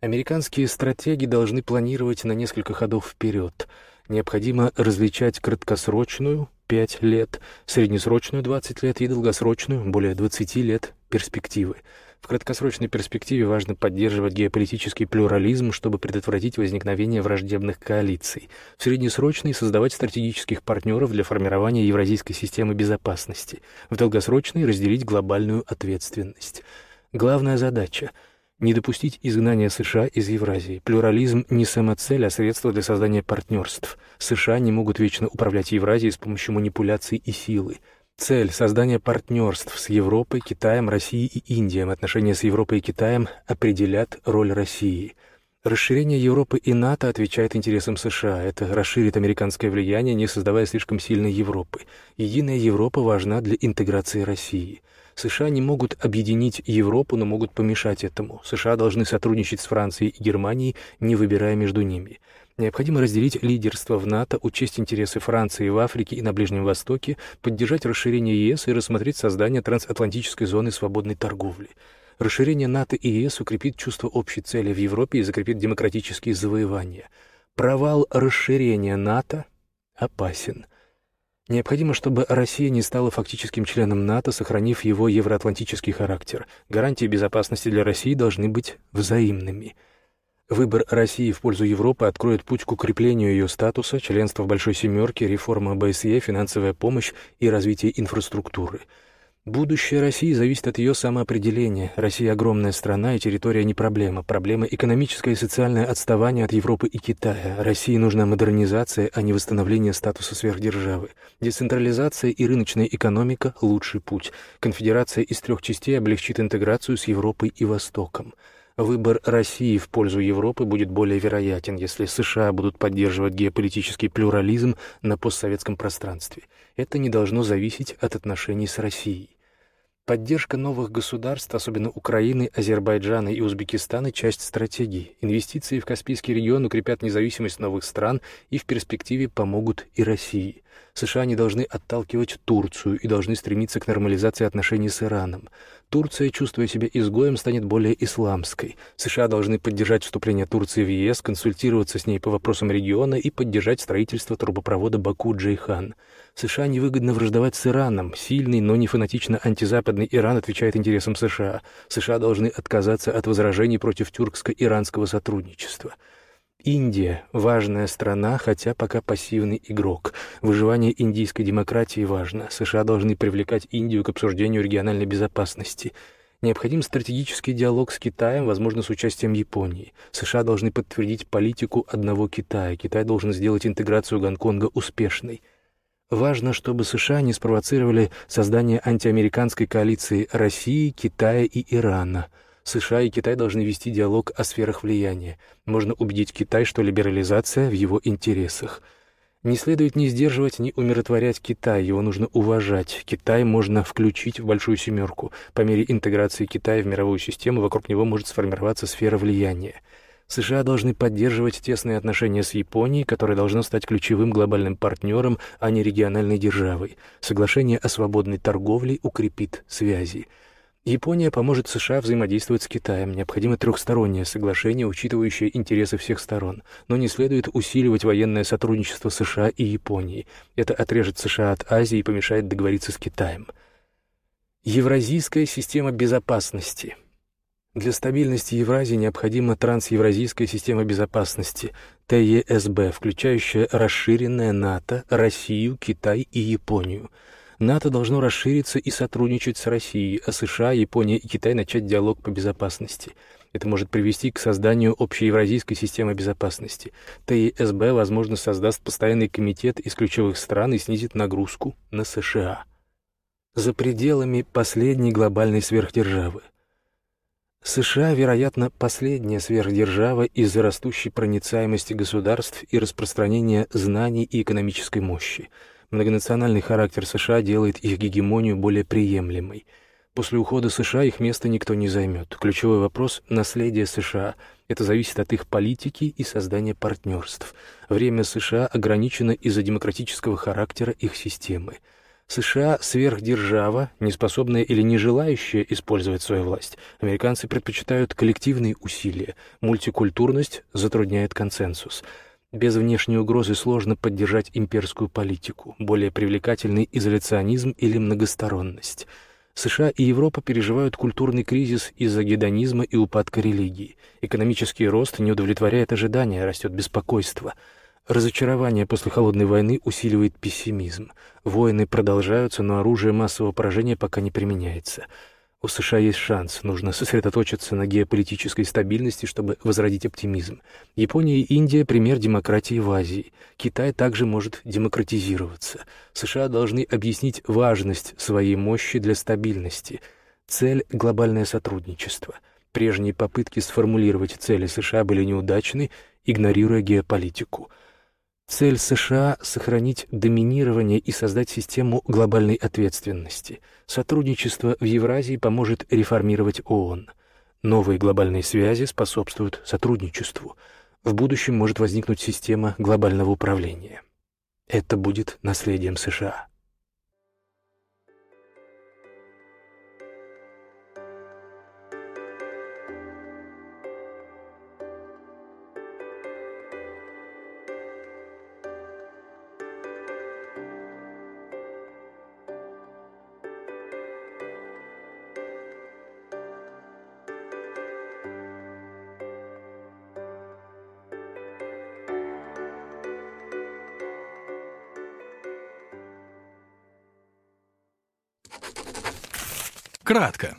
Американские стратеги должны планировать на несколько ходов вперед. Необходимо различать краткосрочную, 5 лет, среднесрочную 20 лет и долгосрочную, более 20 лет, перспективы. В краткосрочной перспективе важно поддерживать геополитический плюрализм, чтобы предотвратить возникновение враждебных коалиций. В среднесрочной — создавать стратегических партнеров для формирования евразийской системы безопасности. В долгосрочной — разделить глобальную ответственность. Главная задача — не допустить изгнания США из Евразии. Плюрализм не самоцель, а средство для создания партнерств. США не могут вечно управлять Евразией с помощью манипуляций и силы. Цель — создание партнерств с Европой, Китаем, Россией и Индией. Отношения с Европой и Китаем определят роль России. Расширение Европы и НАТО отвечает интересам США. Это расширит американское влияние, не создавая слишком сильной Европы. Единая Европа важна для интеграции России. США не могут объединить Европу, но могут помешать этому. США должны сотрудничать с Францией и Германией, не выбирая между ними. Необходимо разделить лидерство в НАТО, учесть интересы Франции в Африке и на Ближнем Востоке, поддержать расширение ЕС и рассмотреть создание трансатлантической зоны свободной торговли. Расширение НАТО и ЕС укрепит чувство общей цели в Европе и закрепит демократические завоевания. Провал расширения НАТО опасен. Необходимо, чтобы Россия не стала фактическим членом НАТО, сохранив его евроатлантический характер. Гарантии безопасности для России должны быть взаимными. Выбор России в пользу Европы откроет путь к укреплению ее статуса, членство в Большой Семерке, реформа ОБСЕ, финансовая помощь и развитие инфраструктуры – Будущее России зависит от ее самоопределения. Россия — огромная страна, и территория не проблема. Проблема — экономическое и социальное отставание от Европы и Китая. России нужна модернизация, а не восстановление статуса сверхдержавы. Децентрализация и рыночная экономика — лучший путь. Конфедерация из трех частей облегчит интеграцию с Европой и Востоком. Выбор России в пользу Европы будет более вероятен, если США будут поддерживать геополитический плюрализм на постсоветском пространстве. Это не должно зависеть от отношений с Россией. Поддержка новых государств, особенно Украины, Азербайджана и Узбекистана, часть стратегии. Инвестиции в Каспийский регион укрепят независимость новых стран и в перспективе помогут и России. США не должны отталкивать Турцию и должны стремиться к нормализации отношений с Ираном. Турция, чувствуя себя изгоем, станет более исламской. США должны поддержать вступление Турции в ЕС, консультироваться с ней по вопросам региона и поддержать строительство трубопровода Баку-Джейхан. США невыгодно враждовать с Ираном. Сильный, но не фанатично антизападный Иран отвечает интересам США. США должны отказаться от возражений против тюркско-иранского сотрудничества. Индия – важная страна, хотя пока пассивный игрок. Выживание индийской демократии важно. США должны привлекать Индию к обсуждению региональной безопасности. Необходим стратегический диалог с Китаем, возможно, с участием Японии. США должны подтвердить политику одного Китая. Китай должен сделать интеграцию Гонконга успешной. Важно, чтобы США не спровоцировали создание антиамериканской коалиции России, Китая и Ирана. США и Китай должны вести диалог о сферах влияния. Можно убедить Китай, что либерализация в его интересах. Не следует ни сдерживать, ни умиротворять Китай, его нужно уважать. Китай можно включить в большую семерку. По мере интеграции Китая в мировую систему вокруг него может сформироваться сфера влияния. США должны поддерживать тесные отношения с Японией, которая должна стать ключевым глобальным партнером, а не региональной державой. Соглашение о свободной торговле укрепит связи. Япония поможет США взаимодействовать с Китаем. Необходимо трехстороннее соглашение, учитывающее интересы всех сторон. Но не следует усиливать военное сотрудничество США и Японии. Это отрежет США от Азии и помешает договориться с Китаем. Евразийская система безопасности – для стабильности Евразии необходима трансевразийская система безопасности, ТЕСБ, включающая расширенное НАТО, Россию, Китай и Японию. НАТО должно расшириться и сотрудничать с Россией, а США, Япония и Китай начать диалог по безопасности. Это может привести к созданию общеевразийской системы безопасности. ТИСБ, возможно, создаст постоянный комитет из ключевых стран и снизит нагрузку на США. За пределами последней глобальной сверхдержавы – США, вероятно, последняя сверхдержава из-за растущей проницаемости государств и распространения знаний и экономической мощи. Многонациональный характер США делает их гегемонию более приемлемой. После ухода США их место никто не займет. Ключевой вопрос — наследие США. Это зависит от их политики и создания партнерств. Время США ограничено из-за демократического характера их системы. США — сверхдержава, неспособная или не желающая использовать свою власть. Американцы предпочитают коллективные усилия. Мультикультурность затрудняет консенсус. Без внешней угрозы сложно поддержать имперскую политику, более привлекательный изоляционизм или многосторонность. США и Европа переживают культурный кризис из-за гедонизма и упадка религии. Экономический рост не удовлетворяет ожидания, растет беспокойство — Разочарование после холодной войны усиливает пессимизм. Войны продолжаются, но оружие массового поражения пока не применяется. У США есть шанс, нужно сосредоточиться на геополитической стабильности, чтобы возродить оптимизм. Япония и Индия — пример демократии в Азии. Китай также может демократизироваться. США должны объяснить важность своей мощи для стабильности. Цель — глобальное сотрудничество. Прежние попытки сформулировать цели США были неудачны, игнорируя геополитику — Цель США — сохранить доминирование и создать систему глобальной ответственности. Сотрудничество в Евразии поможет реформировать ООН. Новые глобальные связи способствуют сотрудничеству. В будущем может возникнуть система глобального управления. Это будет наследием США. Кратко.